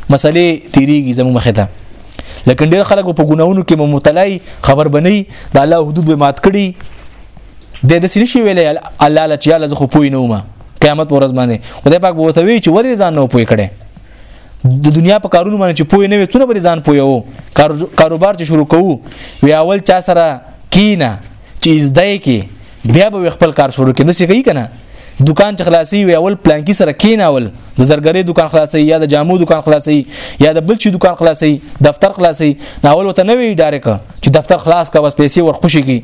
A: مسلې تیریږي زموږ مخه ته لکه ډیر خلک په ګناونو کې مبتلای خبر بنئ د الله حدود به مات کړي د د سینې شي ویلې الله لچ یا لز خو پوی نه ومه قیامت پر ورځ باندې خدای پاک بوته وی چې ولې ځان نه پوی کړي د دنیا په کارونو باندې چې پوی نه وي څونه به ځان پوی وو کاروبار چې شروع کوو وی اول چا سره کینا چې زده کی بیا به خپل کار شروع کړي نسی کوي کنه دکان چې خلاصي وي اول پلانکی سره کیناول د زرګری دکان خلاصي یا د جامو دکان خلاصي یا د بل چی دکان خلاصي دفتر خلاصي ناول وته نه وی ډایرک چې دفتر خلاص کا بس پیسې ورخوشي کی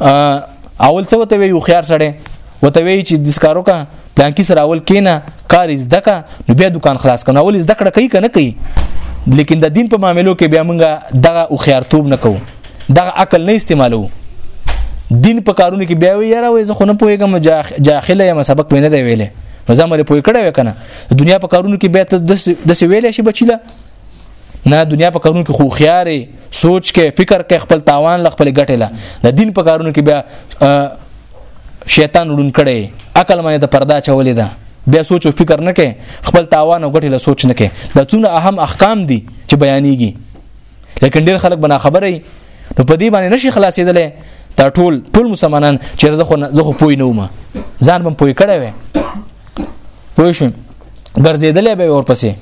A: اول څه وته وی یو خيار سره وته وی چې دسکارو کا پلان کې سره اول کینا کار زده کا نو بیا دکان خلاص کنه اول زده کړه کوي کنه کوي لیکن د دین په معاملو کې بیا موږ دغه او خيارتوب نه کوو دغه عقل نه استعمالو دین په کارونه کې بیا وی یاره وې زه خو نه پوهېږم جاخله یم سبق مې نه دی ویلې نو زموږ پوهې کړه وکنه دنیا په کارونه کې بیا د د ویلې شي بچیله نه دنیا په کارونو کې خو خيارې سوچ کې فکر کې خپل تاوان ل خپل ګټه له د دین په کارونو کې بیا شیطان ورون کړي عقل باندې د پردا چولې ده بیا سوچ او فکر نه کوي خپل تاوان او ګټه له سوچ نه کوي دا څونه اهم احکام دي چې بیانېږي لیکن ډېر خلک بنا خبره نو په دې باندې نشي خلاصېدلې دا ټول ټول مسلمانان چې زه خو زه خو پوی نه وم ځان بم پوی کړی وې پوه شئ ګرځیدلې به ورپسې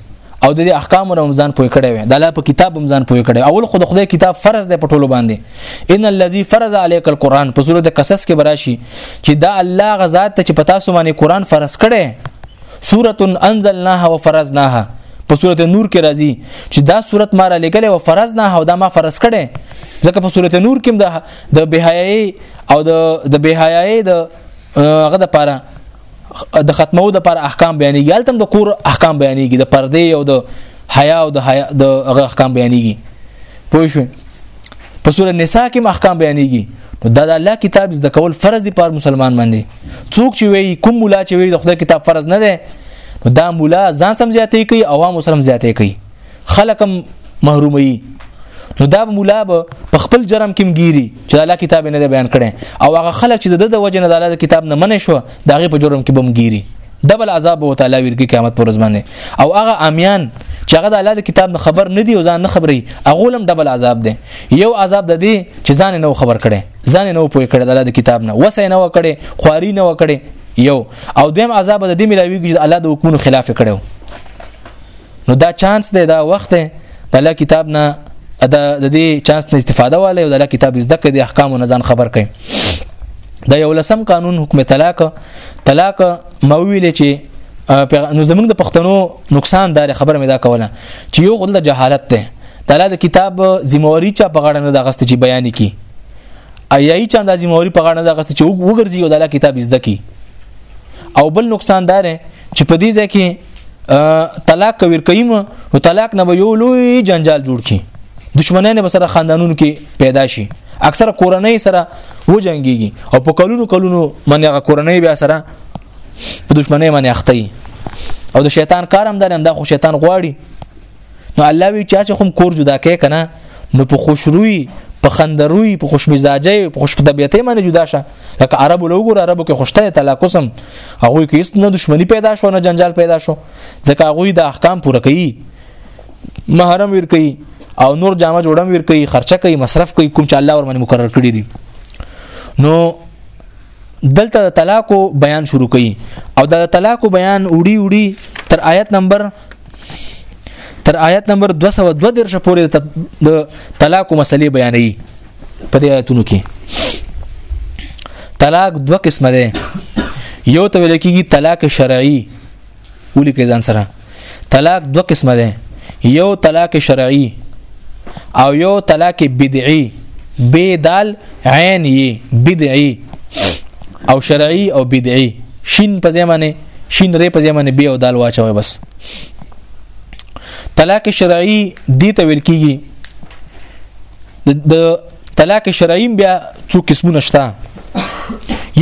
A: او د احکام رمضان پوي کړي وي د الله په کتاب رمضان پوي کړي اول خود خدای کتاب فرض دی په ټولو باندې ان الذي فرض عليك القرآن په سورته قصص کې براشي چې دا الله غزا ته چې پتا سو باندې قرآن فرض کړي سورته انزلناها وفرضناها په سورته نور کې راځي چې دا سورته ما را لګلې او فرض نه او دا ما فرض کړي ځکه په سورته نور کې د بهایي او د بهایي د هغه د پاره د ختمو د پر احکام بیانېږي التم د کور احکام بیانېږي د پردې او د حیا او د حیا د هغه احکام بیانېږي پوه شو په سوره نساء کې احکام بیانېږي نو دا د الله کتاب زده کول فرض دي پر مسلمان باندې څوک چې وي کوم مولا چې وي د خدای کتاب فرض نه دی نو دا مولا ځان سم زیاتې کوي عوام سم زیاتې کوي خلکم محرومي نو دا مولا به په خپل جرم کې مګيري چې الله کتاب نه بیان کړي او هغه خلک چې د د وجه نه د الله کتاب نه منې شو دا غي په جرم کې بم ګيري دبل عذاب او تعالی ورګي قیامت پر ورځ باندې او هغه امیان چې هغه د الله د کتاب نه خبر نه دی او ځان نه خبري هغه لم دبل عذاب دی یو عذاب د دې چې ځان نه خبر کړي ځان نه پوي کړي د الله د کتاب نه وسه نه وکړي خواري نه وکړي یو او دیم عذاب د دې ملاوي چې الله د حکمونو خلاف کړي نو دا چانس دی دا وخت دی د الله کتاب نه دا د دې چانس نه استفاده والي او د الله کتاب زده کړې د احکامو نه ځان خبر کړي دا یو لسم قانون حکم طلاق طلاق مویل چې نو زمونږ د پښتنو نقصان دار خبره مې دا کوله چې یو غل د جهالت ده د الله د کتاب ذمہواری چا په غاړه نه د غست چې بیان کی ایای چا د ذمہواری په غاړه نه د غست چې وګرځي او د الله کتاب زده کی او بل نقصان دار چې په دې ځای کې طلاق کوي کيم نو طلاق نه یو لوی جنجال جوړ کی دشمنان به سره خاندانونو کې پیدا شي اکثره کورنۍ سره و جنگيږي او په کلونو کلونو منغه کورنۍ بیا سره په دشمنۍ باندې اخته او د شیطان کارم دارم دا خو شیطان غواړي نو الله وی چې اسې هم کور جدا کې کنه نو په خوشروي په خندروي په خوشمزاجي په خوش طبيعتي باندې جدا شه لکه عربو له وګور عربو کې خوشته تلاقسم هغه کې هیڅ نه دښمنی پیدا شو نه جنجال پیدا شو ځکه هغه د احکام پوره کوي محرم ور کوي او نور جامه جوړم ور کوي خرچه کوي مصرف کوي کوم چې الله ور باندې مقرر کړی دي نو دلته د طلاق بیان شروع کړي او د طلاق بیان وړي وړي تر آیت نمبر تر آیت نمبر 202 درشه پورې د طلاق مسلې بیانې په دې آیتونو کې طلاق دوه قسمه ده یو ته ویل کېږي طلاق شرعي ولي کې ځان سره طلاق دوه قسمه ده یو طلاق شرعي او یو طلاق بدعي بدال عین یې بدعي او شرعي او بدعي شین په ځای باندې شین رې په ځای باندې بیا او دال واچوي بس طلاق شرعي دي ته ویل کیږي د طلاق شرعي بیا څو قسمونه شته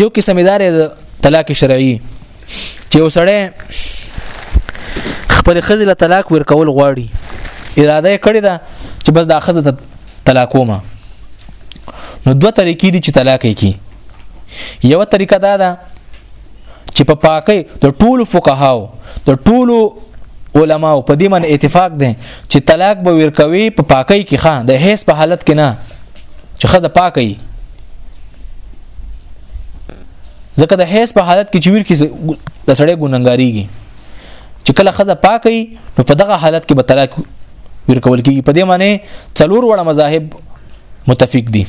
A: یو قسم ادار د طلاق شرعي چې وسړی خپل خزله طلاق ورکول غواړي اراده کړې ده چې بس دا خزه طلاق ومه نو دوه طریقې دي چې طلاق یې کی یو طریقه دا ده چې په پاکۍ د ټولو فقهاو د ټولو علماو په دې باندې اتفاق دی چې طلاق به ورکوي په پاکۍ کې ښه د هیڅ په حالت کې نه چې خزه پاکي ځکه د هیڅ په حالت کې چې ورکی د سړی ګوننګاریږي چې کله خزه پاکي نو په دغه حالت کې به طلاق ویر کول کیږي په دې معنی څلور وړه مذاهب متفق دي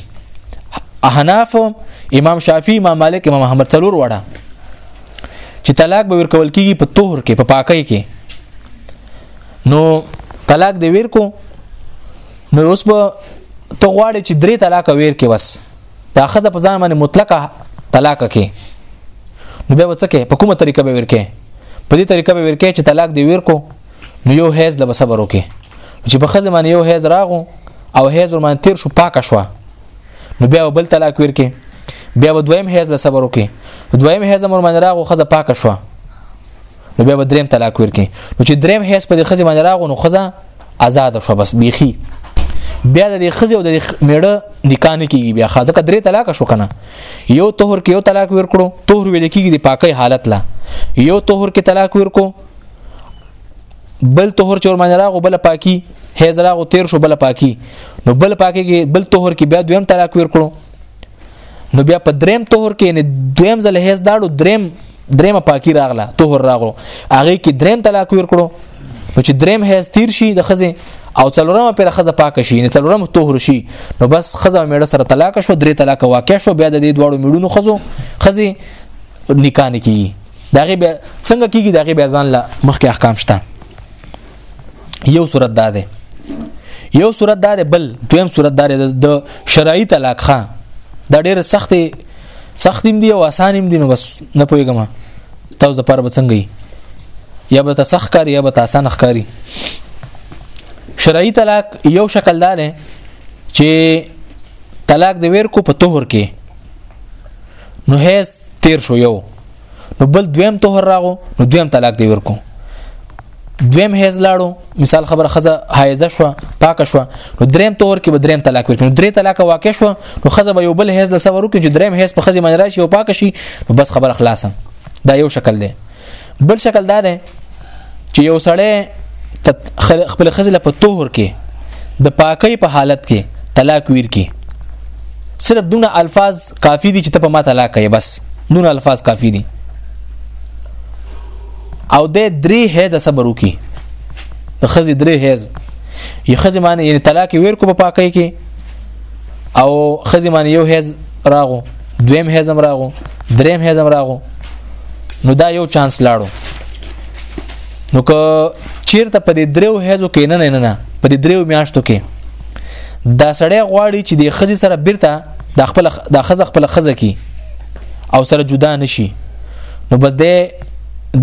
A: احناف امام شافعي امام مالک امام احمد څلور وړه چې طلاق به ویر کول کیږي په طهر کې په پاکۍ کې نو طلاق دی ویر کو نو اوس په ته غواړي چې درې طلاق ویر کې بس دا خزه په ځان باندې مطلقه طلاق کې نو به وڅکه په کومه طریقه به ویر کې په دې طریقه به ویر کې چې طلاق دی ویر کو نو یو هیز له صبر وکي چې په خزه باندې یو هیز راغو او هیز ورمان تیر شو پاک شو نو بیا بل طلاق ورکي بیا به دویم هیز له صبر وکي دویم هیز مور باندې راغو خزه پاک شو نو بیا به دریم طلاق ورکي نو چې دریم هیز په خزه باندې راغو نو خزه آزاد شو بس بیخي بیا د خزه او د میړه نکاح نه کیږي بیا خزه کدرې طلاق شو کنه یو طهر کې یو طلاق ورکړو طهر ویل کیږي د پاکي حالت لا یو طهر کې طلاق ورکو بل طهور چور باندې راغو بل پاکي هیز راغو تیر شو بل پاکي نو بل پاکي کې بل طهور کې بیا دویم طلاق ور کړو نو بیا په دریم طهور کې نه دویم ځل هیز داړو دریم دریمه پاکي راغله طهور راغلو هغه کې دریم طلاق ور کړو نو چې دریم هیز تیر شي د خزه او څلورمه پر خزه پاک شي نه څلورمه طهور شي نو بس خزه میړه سره طلاق شو درې طلاق واقع شو بیا د دې دوړو میړونو خزو خزه نکاح نه کیږي دا غي بیا څنګه کیږي دا غي بیا ځان له مخکې احکام شته یو صورت دا ده یو صورت دا ده بل دویم صورت دا ده د شرعي طلاق ښه دا ډېر سخت سختیم دی او اسانیم دی نو بس نه پوهیږم تاسو د پاره بڅنګ یا به تاسو ښکاری یا به تاسو نه ښکاری شرعي طلاق یو شکل دا نه چې طلاق د ویر کو په طهر کې نو هیڅ تیر شو یو نو بل دویم طهر راغو نو دویم طلاق دی ورکو دویم هیز لاړو مثال خبره خزه حایزه شو پاک شو نو دریم تور کې به دریم طلاق ورکړي نو درې طلاق واقع شو نو خزه به یو بل هیز له سور کې چې دریم هیز په خزه باندې راشي او پاک شي نو بس خبره خلاصه دا یو شکل دی بل شکل دا دی چې یو سړی خپل خزله په طهر کې د پاکۍ په حالت کې طلاق ویر کې صرف دون الفاظ کافی دي چې ته په ما طلاق یې بس دون الفاظ کافی دي او د درې هیز صبر وکي د خزي درې هیز یو خزي معنی یعنی طلاق ویر کو په پاکۍ کې او خزي معنی یو هیز راغو دویم هیزم راغو دریم هیزم راغو نو دا یو چانس لاړو نو که چیرته په دې دریو هیزو کې نه نه نه په دې دریو میاشتو کې دا سړی غواړي چې د خزي سره بیرته د خپل د خزه خپل خزه کی او سره جدا نشي نو بس د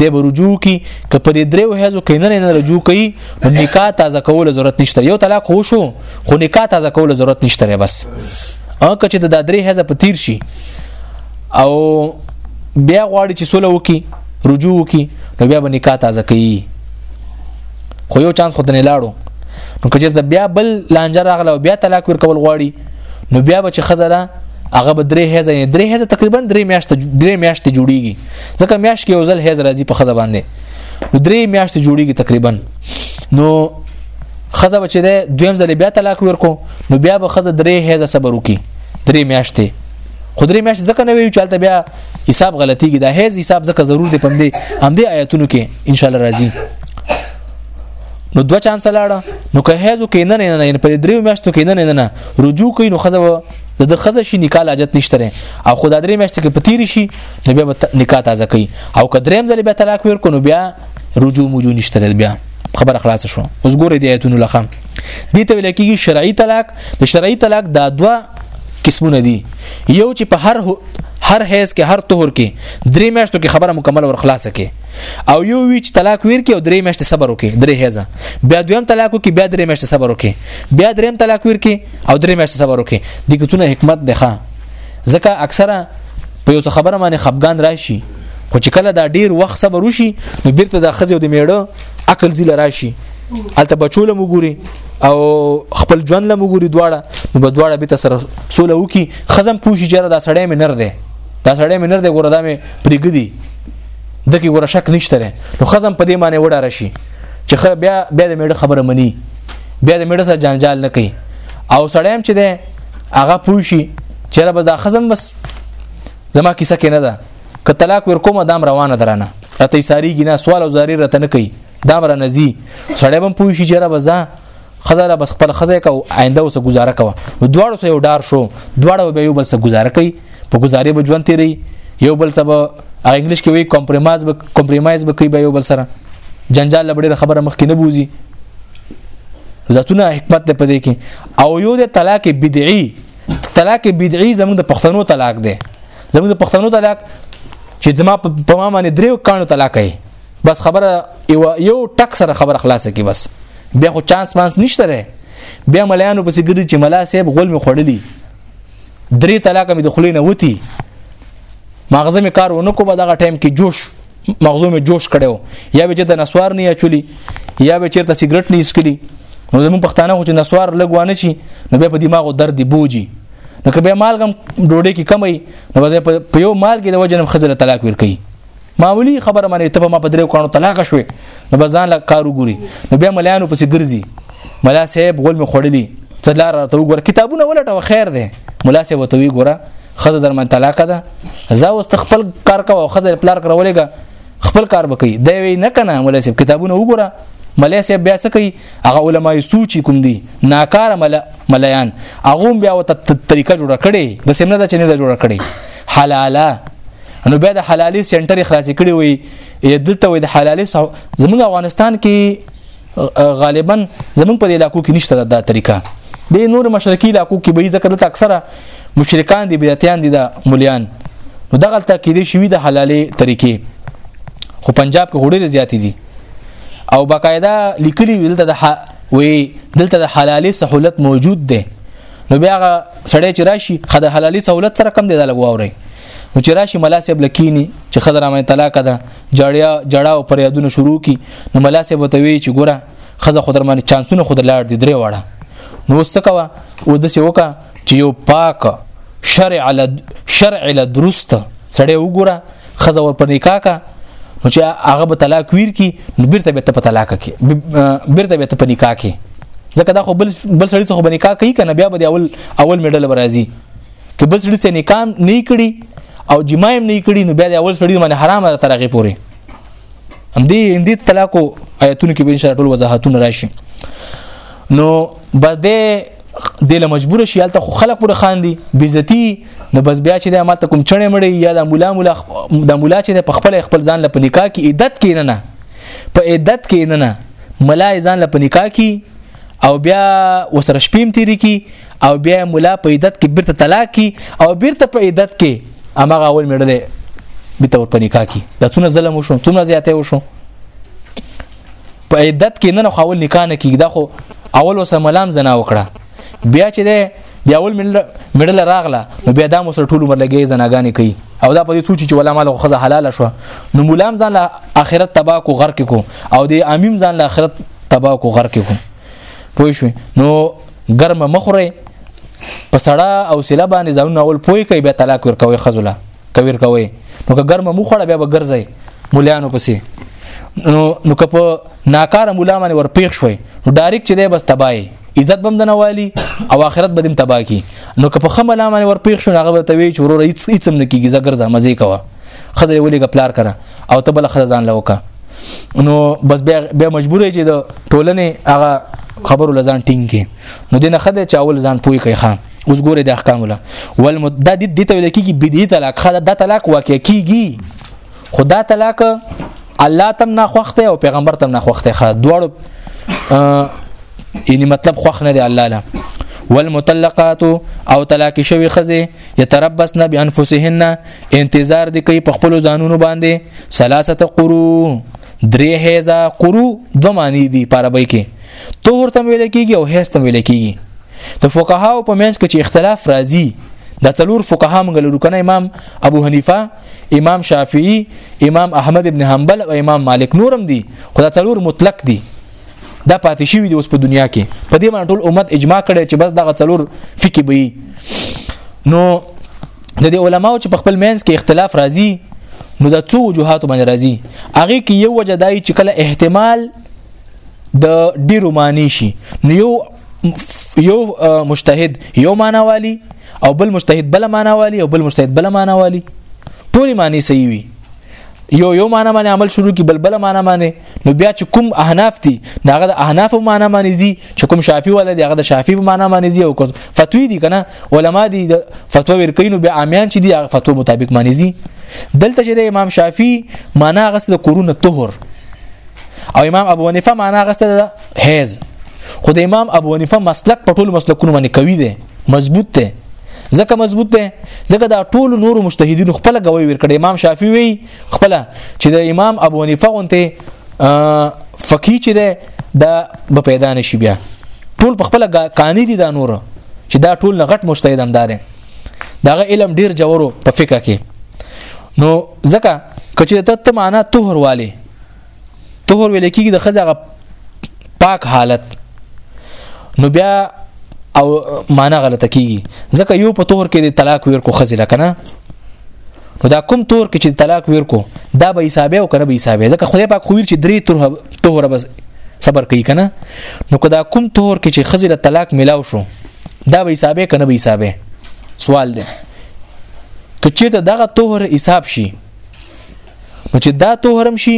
A: د به رجوع کی که په دې دریو هیزو کې نه نه رجوع کوي نو نکاح تازه کول ضرورت نشته یو طلاق هو شو خو نکاح تازه کول ضرورت نشته لري بس او که چې د درې هزه په تیر شي او بیا غواړي چې سوله وکي رجوع وکي نو بیا به نکاح تازه کوي خو یو چانس خو ته نه لاړو نو که چېرته بیا بل لانجه راغله او بیا طلاق ورکول غواړي نو بیا به چې خزله هغه به درې هزه یې درې هزه تقریبا درې میاشتې درې میاشتې جوړیږي ځکه میاشت کې یو ځل هزه راځي په خزه باندې نو درې میاشتې جوړیږي تقریبا نو خزه بچی ده دویم ځل بیا طلاق ورکو نو بیا به خزه درې هیزه صبر وکي درې میاشتې خو درې میاشتې ځکه نه ویو چالت بیا حساب غلطیږي دا هیز حساب ځکه ضرور دی پندې هم دې آیاتونو کې ان شاء الله راځي نو دوه چانس لاړه نو که هیزو کې نه نه نه په درې میاشتو کې نه نه نه رجوع کوي نو خزه د خزه شي نکاح حاجت نشته او خدای درې میاشتې کې پتیری شي نو بیا نکاح تازه کوي او که دریم ځل بیا طلاق ورکو نو بیا رجوع موجو نشته دل بیا خبره خلاص شو اوس ګوره دی ایتونو لخم دي ته ویل کېږي شرعي طلاق د شرعي طلاق دا دوا قسمونه دي یو چې په هر هر حیز کې هر طهور کې درې میاشتو کې خبره مکمل ور خلاصه کې او یو وی چې طلاق ویر کې او درې میاشتې صبر وکې درې حیزه بیا دویم طلاق کې بیا درې میاشتې صبر وکې بیا دریم طلاق ویر کې او درې میاشتې صبر وکې د کوڅونه حکمت ده ځکه اکثره په یو خبره باندې خپګان راشي خو چې کله دا ډیر وخت صبر وشي نو بیرته د خزه او د میړه عقل زیل راشي الته بچول مو ګوري او خپل ژوند لمو ګوري دواړه نو به دواړه به تر سره سوله وکي خزم پوښي جره دا سړی مې نر دی دا سړی مې نر دی ګوره دا مې پرګدي دکې ګوره شک نشته نو خزم په دې معنی وډه راشي چې خ بیا بیا د میړه خبره مني بیا د میړه سره جنجال نه کوي او سړی هم چې دی هغه پوښي چیرې بس دا خزم بس زما کیسه کې نه ده که طلاق ورکوم دام روانه درانه راته یې ساریږي نه سوال او زاری راته نه کوي دام را نزي سړی هم پوه شي چې را بزا خزاله بس خپل خزه کو آینده اوسه گزاره کوه نو دواړو سره یو ډار شو دواړو به یو بل سره گزاره کوي په گزارې به ژوند تیری یو بل سره انګلیش کې وی کمپرمایز به کمپرمایز به کوي به یو بل سره جنجال لبړې خبره مخ کې نه بوزي لتونه حکمت په دې کې او یو د طلاق بدعي طلاق بدعي زموږ د پښتنو طلاق دی زموږ د پښتنو طلاق چې زما په ما باندې دریو کانو طلاق یې بس خبره یو ټک سره خبره خلاصه کی بس بیا خو چانس مانس نشته ره بیا ملایانو پسې ګرځي چې ملا صاحب غول می خړلې درې طلاق می د خلینو وتی ماغزه می کار ونکو به دغه ټایم کې جوش مغزو مې جوش کړو یا به چې د نسوار نه اچولي یا به چیرته سیګریټ نه اسکلی نو زمون پښتانه خو چې نسوار لګوانه شي نو به په دماغ درد دی بوجي نو که به مالګم ډوډۍ کې کمي نو زه په یو مال کې د وجنم خزل طلاق ور کوي معمولی خبره معنی ته ما په درې کانو طلاق شوې نو بزان لا کارو ګوري نو بیا ملانو پسې ګرځي ملا صاحب غول می خړلې څلار ته وګور کتابونه ولټه خیر ده ملا صاحب ته وی ګوره خزه در من طلاق ده زه اوس خپل کار کوم او خزه پلار کرولېګا خپل کار وکي دا وی نه کنه مولای صاحب کتابونه وګوره مولای صاحب بیا څه کوي هغه علما یې سوچي کوم دي ناکاره مل مليان هغه بیا وت طریقه جوړه کړي د سیمنه د چنې د جوړه کړي حلاله نو بیا د حلالي سنټر خلاص کړي وي دلته وي د حلالي زمونږ افغانستان کې غالبا زمونږ په علاقو کې نشته دا طریقه د نور مشرقي علاقو کې به ځکه د اکثره مشرکان دي بدعتيان دي د مليان نو دغه تل کې دي شوی د حلالې طریقې خو پنجاب کې هډې زیاتې دي او باقاعده لیکلي دلته د وی دلته د حلالې سہولت موجود ده نو بیا سړی چې راشي خدای حلالي سہولت سره کم دی دا لګواوري نو چې راشي ملاسب لکینی چې خضر امه طلاق ده جړیا جړا او پریادونه شروع کی نو ملا سه بتوي چې ګوره خزه خو درمانه چانسونه خو دلار دي درې واړه نو واستکوا او د سی وکا چې یو پاک شرع له شرع له درست سړی وګوره خزه ور پنې کاکا نو چې هغه به طلاق ویر کی نو بیرته به ته په طلاق کې بیرته به ته په نکاح کې ځکه دا خو بل بل سړی څخه بنکاح کوي کنه بیا به اول اول میډل برازي که بس لري سنې کام نه کړي او جما هم نه کړي نو بیا د اول سړي باندې حرام ده ترغه پوري هم دې هندي طلاق آیتونو کې به ان شاء الله ټول وضاحتونه راشي نو بس دې د له مجبور شي الته خو خلک پر خان دي بیزتی نو بس بیا چې د ماته کوم چړې مړې یا د مولا مولا د مولا چې په خپل خپل ځان له پنیکا کې عدت کې نه نه په عدت کې نه نه ملا ځان له پنیکا کې او بیا وسره شپیم تیری کی او بیا مولا په عدت کې بیرته طلاق کی او بیرته په عدت کې امغه اول میړلې به تور په نکاح کې د څونه ظلم وشو څونه زیاته وشو په عدت کې نه خو اول نکاح نه کیږي دا خو اول وسه ملام زنا وکړه بیا چې ده بیا اول مډل راغله نو بیا دا مو سره ټول عمر لګي زناګانې کوي او دا په دې سوچ چې ولا مال خو حلال شو نو مولام ځان له اخرت تبا کو غرق کو او د امیم ځان له اخرت تبا کو غرق کو پوه شو نو ګرمه مخره په سړه او سله باندې ځانونه اول پوي کوي بیا طلاق ورکوي خزله کویر کوي نو که ګرمه مو خړه بیا به ګرځي مليانو پسې نو نو که په ناکاره مولا باندې ورپېښ شوي نو ډایرک چې دی بس تبای عزت بم د نوالی او آخرت بدیم تبا کی نو که په خمه لا باندې ورپېښ شو هغه ته وی چې ورور هیڅ هیڅ نه کیږي زګر ځه مزه کوه خزه ولې غپلار کړه او ته بل خزه ځان لوکا نو بس بیا بیا مجبور چې د ټولنې هغه خبرو لزان ټینګ کې نو دینه خده چې اول ځان پوي کوي خان اوس ګوره د احکام له ول د دې د ته لکه کې بدی طلاق خدا د طلاق واقع کیږي خدا طلاق الله تم نه خوخته او پیغمبر تم نه خوخته خا دواړو یعنی مطلب خوخ نه دی الله له والمطلقات او طلاق شوی خزه يتربصن بانفسهن انتظار دي کوي په خپل ځانونو باندې ثلاثه قرو درې هيزه قرو دو معنی دي په عربی کې طهر تم ویل کیږي او حیث تم ویل کیږي د فقهاو په منځ کې چې اختلاف راځي د څلور فقها موږ لرو کنه امام ابو حنیفه امام شافعی امام احمد ابن حنبل او امام مالک نورم دي خو دا څلور مطلق دي دا پاتې شوی دی اوس په دنیا کې په دې باندې ټول امت اجماع کړي چې بس دغه څلور فقې به نو د دې علماو چې په خپل منځ کې اختلاف راځي نو د څو وجوهات باندې راځي هغه کې یو وجه دای چې کله احتمال د ډیرو معنی شي نو یو یو مجتهد یو معنی والی او بل مجتهد بل معنی والی او بل مجتهد بل معنی والی ټول معنی صحیح وي یو یو معنی باندې عمل شروع کی بل بل معنی باندې نو بیا چې کوم احناف دي هغه د احناف معنی باندې زی چې کوم شافعي ولا دی هغه د شافعي معنی باندې زی او فتوی دي کنه علما دي فتوا ورکینو بیا عامیان چې دي هغه فتوا مطابق باندې زی دلته چې امام شافعي معنی هغه د قرون طهر او امام ابو حنیفه معنا غسته ده حیز خو د امام ابو حنیفه مسلک په ټول مسلکونو باندې قوي دی مضبوط دی ځکه مضبوط دی ځکه دا ټول نور مجتهدین خپل غوي ور کړی امام شافعي وی خپل چې د امام ابو حنیفه غونته فقيه چې ده دا به پیدا نشي بیا ټول په خپل قانې دي دا نور چې دا ټول غټ مجتهد همدار دغه علم ډیر جوړو په فقہ کې نو ځکه کچې ته ته معنا طهر والي طهر ویل کېږي د خزغه پاک حالت نو بیا او معنا غلطه کیږي ځکه یو په تور کې د طلاق ویر کو خزله کنه نو دا کوم تور کې چې طلاق ویر کو دا به حسابه او کنه به حسابه ځکه خدای پاک خویر چې درې تور تور بس صبر کوي کنه نو کدا کوم تور کې چې خزله طلاق ملاو شو دا به حسابه کنه به حسابه سوال دی که چیرته دغه طهر حساب شي نو چې دا طهر هم شي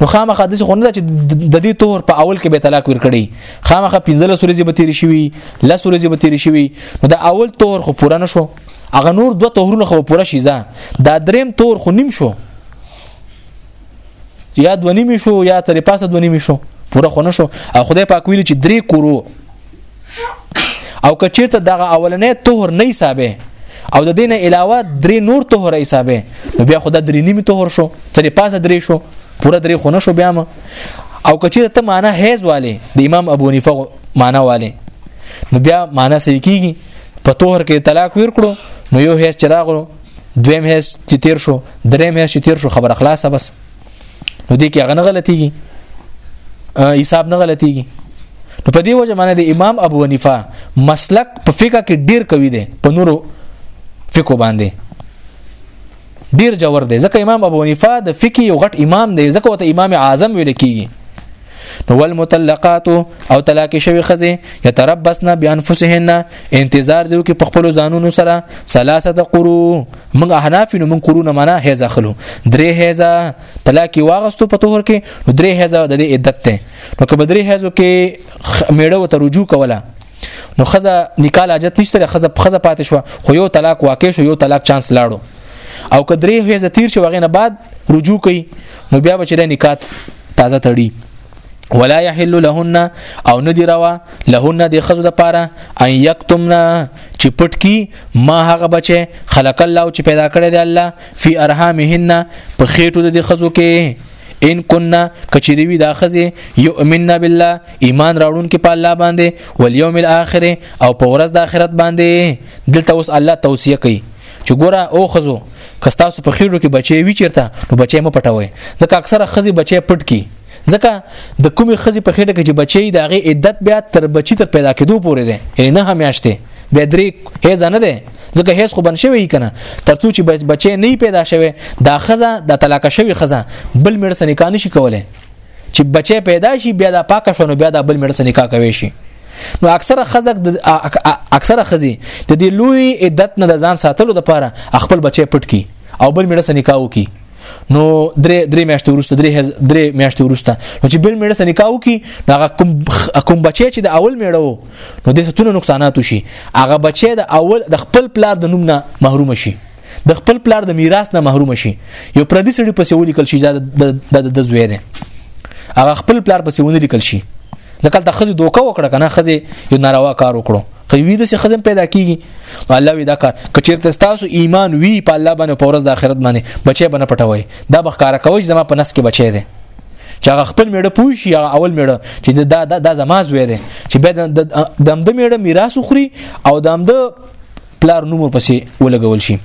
A: نو خامخا د خونه چې د دې طهر په اول کې به طلاق ورکړي خامخا 15 سورې به تیر شي لا سورې به تیر شي نو دا اول طهر خو پوره نشو اغه نور دوه طهرونه خو پوره شي ځا دا دریم طهر خو نیم شو یا دونی می شو یا تر پاسه دونی می شو پوره خونه شو خدای پاک ویل چې درې کورو او کچیرته دغه اولنې طهر نه حسابه او د دین علاوه درې نور طهر حسابه نو بیا خدای درې نیمه طهر شو چې پاسه درې شو پوره درې خونه شو بیا ما او کچیرته ته معنا هیز والے د امام ابو حنیفه معنا والے نو بیا معنا صحیح کیږي په طهر کې طلاق ورکړو نو یو هیڅ چراغ دویم هیڅ چې تیر شو دریم هیڅ چې تیر شو خبر خلاصه بس نو دې کې هغه نه غلطيږي حساب نه غلطيږي نو په دې وجه باندې د امام ابو حنیفه مسلک په فقہ کې ډیر قوي دی په نورو فقہ باندې ډیر جوور دی ځکه امام ابو حنیفه د فقہ یو غټ امام دی ځکه وته امام اعظم ویل کیږي نو والمطلقات او طلاق شوی خزه يتربصن بانفسهن انتظار دیو کې په خپل ځانونو سره ثلاثه قرو موږ احناف نو موږ قرونه معنا هيزه خلو درې هيزه طلاق واغستو په تور کې نو درې هيزه د عدت ته نو که بدرې هيزو کې میړه ته رجوع کوله نو خزه نکاح اجت نشته خزه خزه پاتې شو خو یو طلاق واقع شو یو طلاق چانس لاړو او کدرې هیزه تیر شو غنه بعد رجوع کوي نو بیا به چې د نکات تازه تړي ولا يحل لهن او ندی روا لهن د خزو د پاره ان یکتمنا چې پټ کی ما هغه بچي خلق الله چې پیدا کړی دی الله فی ارحامهن په خېټو د خزو کې ان كنا کچری وی دا خزه یؤمننا بالله ایمان راوړون کې په الله باندې والیوم الاخره او په ورځ د آخرت باندې دلته اوس الله توصیه کوي چې ګوره او خزو که تاسو په خېړو کې بچي وی چیرته نو بچي مو پټوي ځکه اکثره خزي بچي پټ کی ځکه د کومې خزي په خېټه کې چې بچي د هغه عدت بیا تر بچي تر پیدا کېدو پورې ده یعنی نه همیاشته به درې هیڅ نه ده ځکه هیڅ خو بن شوی کنه ترڅو چې بچي نه پیدا شوی دا خزه د طلاق شوی خزه بل مړ سنکان شي کوله چې بچي پیدا شي بیا د پاکه شونه بیا د بل مړ سنکا کوي شي نو اکثره خزک د اکثره خزي د دې لوی عدت نه د ځان ساتلو لپاره خپل بچي پټ کی او بل میړه سره نکاح وکي نو درې درې میاشتې ورسته درې درې میاشتې ورسته نو چې بل میړه سره نکاح وکي هغه کوم کوم بچي چې د اول میړه وو نو د ستونو نقصانات شي هغه بچي د اول د خپل پلار د نوم نه محروم شي د خپل پلار د میراث نه محروم شي یو پردي سړي پسې ولیکل شي دا د د زوی دی هغه خپل پلار پسې ونه لیکل شي ځکه ته خزه دوکه وکړه کنه خزه یو ناروا کار وکړو قوی د خزم پیدا کیږي الله وی دا کار کچیرته تاسو ایمان وی په الله باندې پورز د آخرت باندې بچي بنه پټوي دا بخکار کوي زما په نس کې بچي دي چې هغه خپل میړه پوي شي هغه اول میړه چې دا دا, دا زما زوی دی چې به د امده میړه میراث خوري او د امده پلار نوم ورپسې ولګول شي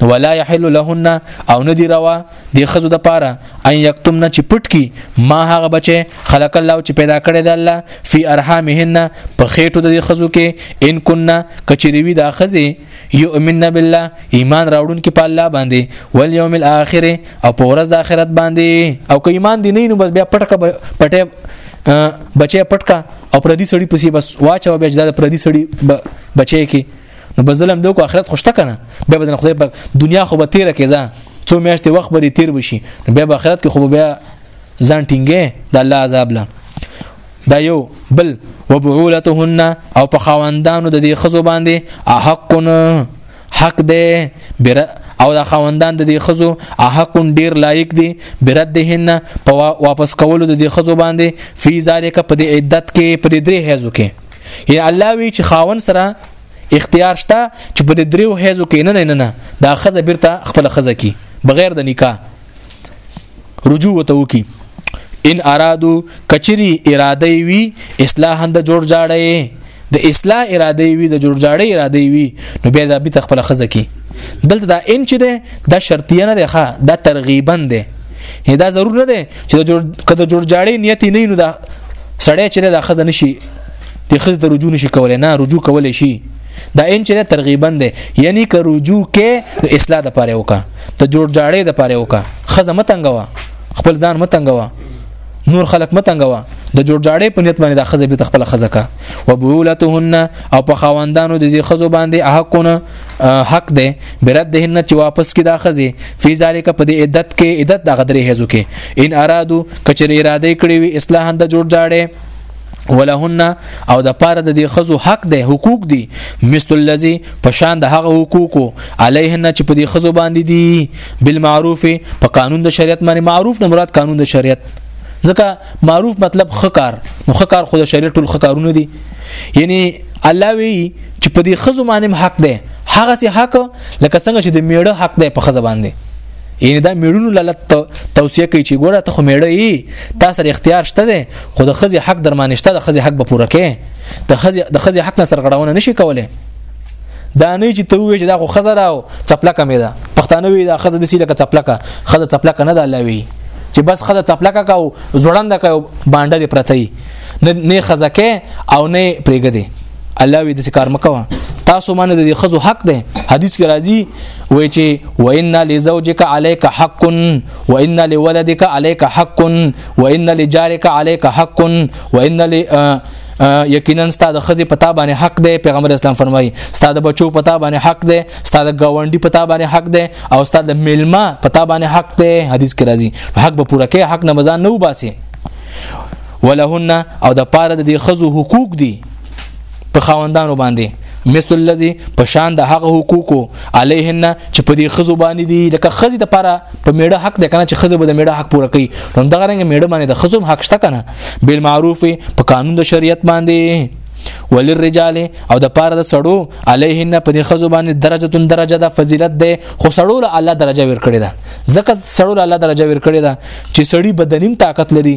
A: نو ولا يحل لهن او ندی روا د خزو د پاره ان یکتمنا چې پټ کی ما هغه بچي خلق الله چې پیدا کړی د الله فی ارحامهن په خېټو د خزو کې ان کننا کچریوی د خزه یؤمن بالله ایمان راوړون کې په الله باندې ول یوم الاخر او په ورځ د آخرت باندې او که ایمان دی نه نو بس بیا پټ پټه بچي پټ کا او پردي سړي پسې بس واچو بیا چې دا پردي سړي بچي کې نو بزلم دوه آخرت خوشته کنه بیا بدن خدای په دنیا خو به تیر کېزا څو میاشتې وخت بری تیر بشي بیا به آخرت کې خو بیا ځان ټینګې د الله عذاب له دا یو بل وبعولتهن او په خواندانو د دې خزو باندې احقن حق دی بر او د خوندان د دې خزو حق ډیر لایق دی برد دهنه په واپس کولو د دې خزو باندې فی ذالک په دې عدت کې په دې درې هیزو کې یا الله وی چې خاون سره اختیار شته چې په دې دریو هیزو کې نه نه نه دا خزه بیرته خپل خزه کی بغیر د نکاح رجوع وته وکي ان ارادو کچری اراده وی اصلاح د جوړ جاړې د اصلاح اراده وی د جوړ جاړې اراده وی نو بیا د بیت خپل خزه کی دلته دا ان چې ده دا شرطیه نه ده ښه دا ترغیبا ده دا ضرور نه ده چې جوړ کده جوړ جاړې نیت نه نو دا سړی چې دا خزه نشي د خزه د رجوع نشي کولای نه رجوع کولای شي دا ان چې ترغیبا ده یعنی که رجوع کې اصلاح د پاره وکړه ته جوړ جاړې د پاره وکا خزه متنګوا خپل ځان متنګوا نور خلق متنګوا د جوړ جاړې په نیت باندې د خزه به خپل خزه کا وبولتهن او په خواندانو د دې خزو باندې حقونه حق ده بردهن چې واپس کې دا خزه فی ذالک په دې عدت کې عدت د غدرې هزو کې ان ارادو کچری اراده کړی وي اصلاح د جوړ جاړې ولهن او د پاره د دې خزو حق دی حقوق دي مثل الذي پشان د هغه حقوقو علیهن چې په دې خزو باندې دي بالمعروف په قانون د شریعت باندې معروف نه مراد قانون د شریعت ځکه معروف مطلب خکار نو خکار خو د شریعت ټول خکارونه دي یعنی الله وی چې په دې خزو باندې حق دی هغه سي حق لکه څنګه چې د میړه حق دی په خزه باندې یعنی دا میړونو لالت توصیه کوي چې ګوره ته خو میړه یې تا سره اختیار شته دی خو د خزي حق درمانشته د خزي حق به پوره کې د خزي د خزي حق نه سرغړونه نشي کولای دا نه چې ته وې چې دا خو خزه دا چپلکه مې ده پښتانه وې دا خزه د سیده کا چپلکه خزه چپلکه نه ده الله وی چې بس خزه چپلکه کا او زړند کا باندې دی پرتې نه نه خزه کې او نه پرېګه دی الله وی د کار مکو تاسو باندې د خزو حق ده حدیث کې راځي وای چې وان لزوجک عليك حق وان لولدك عليك حق وان لجارك عليك حق وان ل یقینا ستاسو خزي پتا باندې حق دی پیغمبر اسلام فرمایي ستاسو بچو پتا باندې حق دی ستاسو گاونډي پتا باندې حق دی او ستاسو میلما پتا باندې حق دی حدیث کې راځي حق به پوره کې حق نه مزان نه وباسي ولهن او د پاره د خزو حقوق دي په خاوندانو باندې مثل الذي په شان د هغه حقوقو عليهن چې په دې خزو باندې دي لکه خزي د پاره په میړه حق ده کنه چې خزه به د میړه حق پوره کوي نو دغه رنګ میړه باندې د خزو حق شته کنه بل معروف په قانون د شریعت باندې وللرجال او د پاره د سړو علیهن په دې خزو باندې درجه تون درجه د فضیلت ده خو سړو له الله درجه ور کړی ده ځکه سړو له الله درجه ور کړی ده چې سړی بدنیم طاقت لري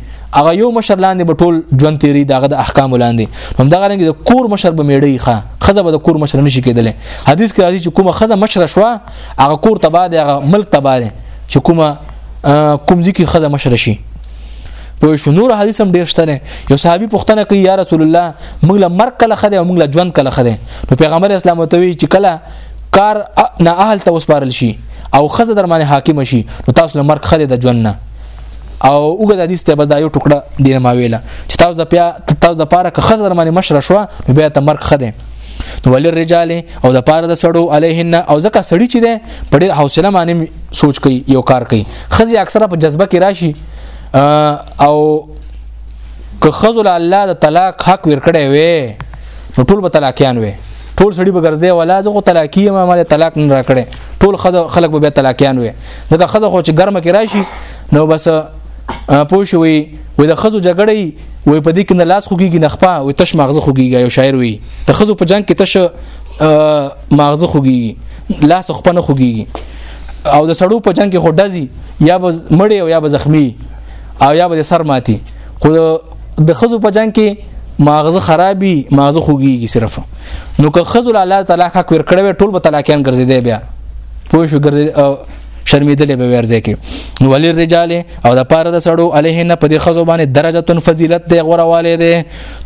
A: هغه یو مشر لاندې به ټول ژوند تیری دغه د احکام لاندې هم دغه رنګ د کور مشر به میړی ښه خزه به د کور مشر نشي کېدل حدیث کې راځي چې کومه خزه مشر شو هغه کور تبا دی هغه ملک تبا دی چې کومه کوم ځکه خزه مشر شي په شو نور حدیث هم ډیر شته یو صحابي پوښتنه کوي یا رسول الله موږ له مرګ کله خده او موږ له ژوند کله خده نو پیغمبر اسلام وتوي چې کله کار نه اهل ته وسپارل شي او خزه در باندې حاکم شي نو تاسو له مرګ خده د ژوند نه او وګد حدیث ته بس دا یو ټوکړه دینه ما ویله چې تاسو د بیا تاسو د پاره که خزر باندې مشره شو نو بیا ته مرګ خده نو ولر رجال او د پاره د سړو علیهن او ځکه سړی چې ده په ډیر حوصله باندې سوچ کوي یو کار کوي خزي اکثره په جذبه کې راشي او که خزل الله د طلاق حق ورکړي وي نو ټول به طلاقیان وي ټول سړي به ګرځي ولا زه خو طلاقی ما مال طلاق نه راکړي ټول خلک به طلاقیان وي ځکه خزه خو چې ګرمه کې راشي نو بس پوه شوي وي د خزو جګړې وي په دې کې نه لاس خوږي نه خپه وي تش مغزه خوږي یو شاعر وي د خزو په جنگ کې تش مغزه خوږي لاس خپه نه خوږي او د سړو په جنگ کې خو ډزي یا به مړی او یا به زخمی او یا به سر ماتي خو د خزو په جنگ کې ماغزه خرابي ماغزه خوږيږي صرف نو که خزل الله تعالی حق ور کړو ټول به طلاقيان ګرځیدي بیا پوه شو ګرځي شرمیدلې به ورځي کې نو ولې رجال او د پاره د سړو عليه نه په دې خزو باندې درجه تن فضیلت دی غوړه والي دی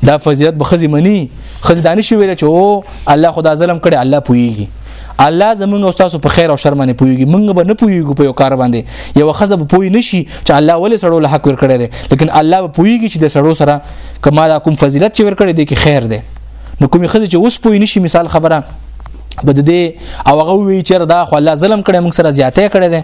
A: دا فضیلت به خزي مني خزي دانش ویل چې او الله خدا ظلم کړي الله پويږي الله زمونږ استاد په خیر او شر باندې پويږي مونږ به نه پويږو په یو کار باندې یو خزه به پوي نشي چې الله ولې سړو له حق ور کړی دی لیکن الله به پويږي چې د سړو سره کما دا کوم فضیلت چې ور کړی دی کې خیر دی نو کومې خزه چې اوس پوي نشي مثال خبره بد دی او هغه وی چې دا خو الله ظلم کړی موږ سره زیاته کړی دی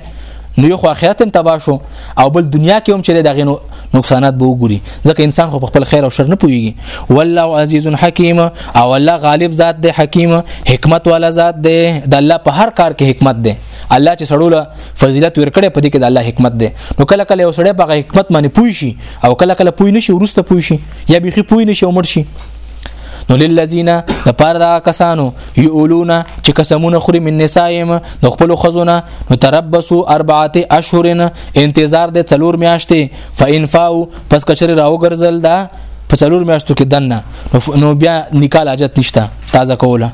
A: نو یو خو اخرت هم تبا شو او بل دنیا کې هم چې دغه نقصانات به وګوري ځکه انسان خو په خپل خیر او شر نه پويږي والله عزیز حکیم او الله غالب ذات دی حکیم حکمت والا ذات دی د الله په هر کار کې حکمت دی الله چې سړوله فضیلت ورکړي په دې کې د الله حکمت دی نو کله کله یو سړی په حکمت باندې پوي شي او کله کله پوي نشي ورسته پوي شي یا بيخي پوي نشي عمر شي نو للذین د پاره دا کسانو یولون چې قسمونه خوري من نسایم د خپل خزونه نو تربسو اربعه اشهر انتظار د څلور میاشتې فانفاو پس کچره راو ګرځل دا په څلور میاشتو کې دنه نو بیا نکاح حاجت نشته تازه کوله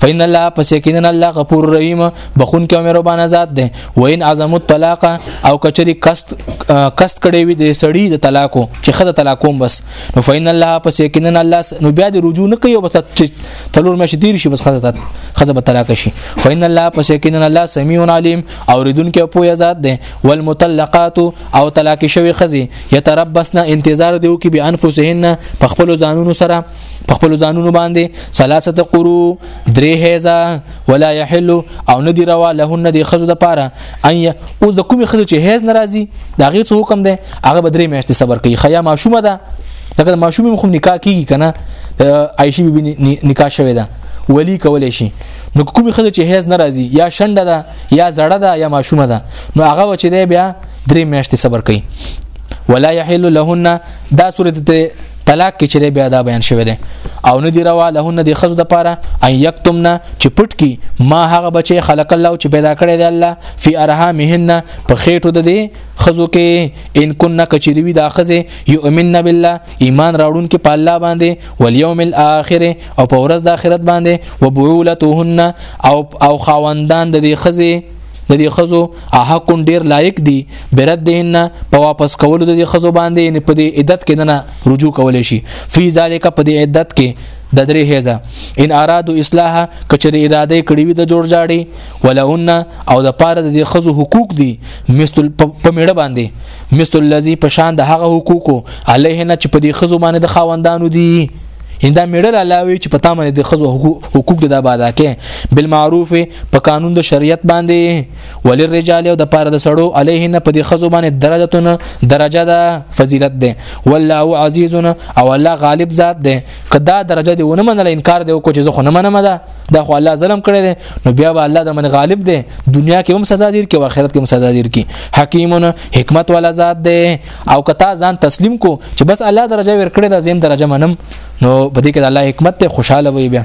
A: فإن الله پس یقینا الله غفور رحیم بخون کې مهربان ذات ده و ان عظم الطلاق او کچری کست کست کړي وي د سړی د طلاقو چې خد طلاقوم بس نو فین الله پس یقینا الله نو بیا د رجوع نه کوي بس چې تلور مې شدیر شي بس خزه خزه به طلاق شي فین الله پس یقینا الله سمیع علیم اوریدونکو په یزاد ده والمطلقات او طلاق شوی خزه یتربصنا انتظار دیو کې به انفسهن په خپل ځانونو سره په خپل ځانونو باندې ثلاثه قرو درې هيزه ولا يحل او ندي روا لهن دي خزو د پاره اي اوس د کومې خزه چې هیز ناراضي دا غي څه حکم ده هغه بدرې میاشتې صبر کوي خیا ماشومه ده ځکه د ماشومې مخ نکاح کیږي کنه عائشه بي نکاح شوه ده ولی کولای شي نو کومې خزه چې هیز ناراضي یا شنډه ده یا زړه ده یا ماشومه ده نو هغه چې دی بیا درې میاشتې صبر کوي ولا يحل لهن دا صورت ته طلاق کې چې بیا دا بیان شوی دی او نه دی روا له نه دی خزو د پاره ان یکتمنا چې پټ کی ما هغه بچي خلق الله چې پیدا کړی دی الله فی ارحامهن په خېټو د دی خزو کې ان کن کچری وی دا خزه یؤمن بالله ایمان راوړون کې په الله باندې والیوم الاخر او په ورځ د آخرت باندې وبعولتهن او او خاوندان د دی خزه د دې خزو احق ډیر لایق دي برد دین په واپس کولو د دې خزو باندې یعنی په دې عدت کې نه رجوع کول شي فی ذالک په دې عدت کې د درې هیزه ان ارادو اصلاح کچری اراده کړی وي د جوړ جاړي ولهن او د پاره د دې خزو حقوق دي مثل په میړه باندې مثل الذي په شان د هغه حقوقو علیه نه چې په دې خزو باندې د خاوندانو دي اندا میړل علاوه چې پتا باندې د خزو حقوق د آباد کې بالمعروف په قانون د شریعت باندې ولر رجال او د پاره د سړو علیه نه په دې خزو باندې درجهونه درجه ده فضیلت ده والله عزیز او الله غالب ذات ده کدا درجه دی ونه منل انکار دی کو چې زه خو نه منم ده دا خو الله ظلم کړی دی نو بیا به الله د من غالب دی دنیا کې هم سزا دیر کې او آخرت کې هم سزا دیر کې حکیمونه حکمت والا ذات دی او کتا ځان تسلیم کو چې بس الله درجه ورکړې دا زم درجه منم نو په دې کې د الله حکمت ته خوشاله وي بیا